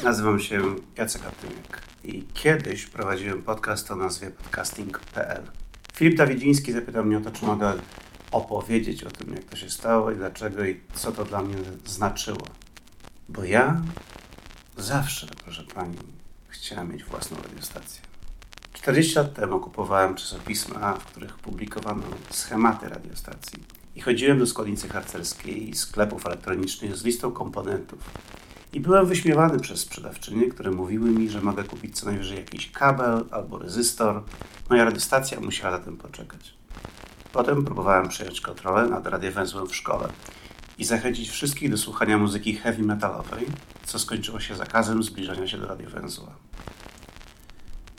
Nazywam się Jacek Artymiak i kiedyś prowadziłem podcast o nazwie podcasting.pl. Filip Dawidziński zapytał mnie o to, czy mogę opowiedzieć o tym, jak to się stało i dlaczego i co to dla mnie znaczyło. Bo ja zawsze, proszę Pani, chciałem mieć własną radiostację. 40 lat temu kupowałem czasopisma, w których publikowano schematy radiostacji. I chodziłem do składnicy harcerskiej i sklepów elektronicznych z listą komponentów. I byłem wyśmiewany przez sprzedawczynie, które mówiły mi, że mogę kupić co najwyżej jakiś kabel albo rezystor. Moja radiostacja musiała za tym poczekać. Potem próbowałem przejąć kontrolę nad radiowęzłem w szkole i zachęcić wszystkich do słuchania muzyki heavy metalowej, co skończyło się zakazem zbliżania się do radiowęzła.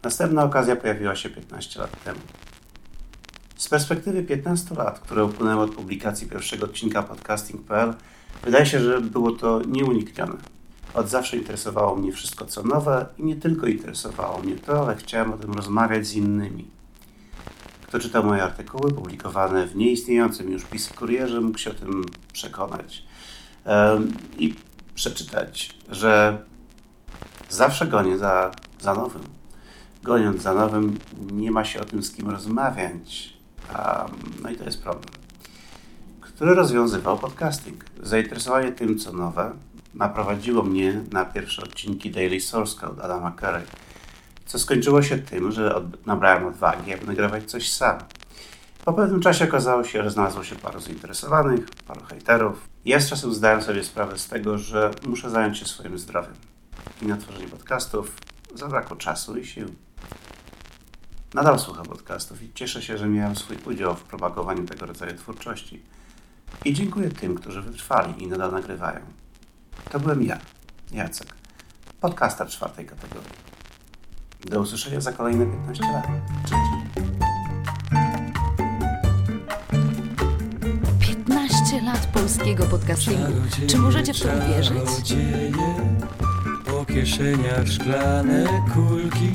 Następna okazja pojawiła się 15 lat temu. Z perspektywy 15 lat, które upłynęły od publikacji pierwszego odcinka podcasting.pl, wydaje się, że było to nieuniknione. Od zawsze interesowało mnie wszystko co nowe i nie tylko interesowało mnie to, ale chciałem o tym rozmawiać z innymi. Kto czytał moje artykuły publikowane w nieistniejącym już PiS Kurierze, mógł się o tym przekonać Em, i przeczytać, że zawsze gonię za, za nowym. Goniąc za nowym, nie ma się o tym z kim rozmawiać. A, no i to jest problem. Który rozwiązywał podcasting. Zainteresowanie tym, co nowe, naprowadziło mnie na pierwsze odcinki Daily Source Code Adama Carey, co skończyło się tym, że od, nabrałem odwagi, aby nagrywać coś sam. Po pewnym czasie okazało się, że znalazło się paru zainteresowanych, paru hejterów. Ja z czasem zdałem sobie sprawę z tego, że muszę zająć się swoim zdrowiem. I na tworzenie podcastów zabrakło czasu i sił. Nadal słucham podcastów i cieszę się, że miałem swój udział w propagowaniu tego rodzaju twórczości. I dziękuję tym, którzy wytrwali i nadal nagrywają. To byłem ja, Jacek, podcaster czwartej kategorii. Do usłyszenia za kolejne 15 lat. Cześć. 15 lat polskiego podcastingu. Czy możecie w to uwierzyć? Czarodzieje, po kieszeniach szklane kulki.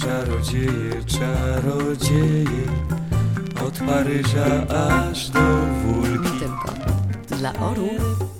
Czarodzieje, czarodzieje, od Paryża aż do Wólki. Tylko dla orłów.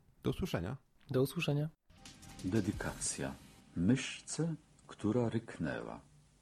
do usłyszenia. Do usłyszenia. Dedykacja. myszce, która ryknęła.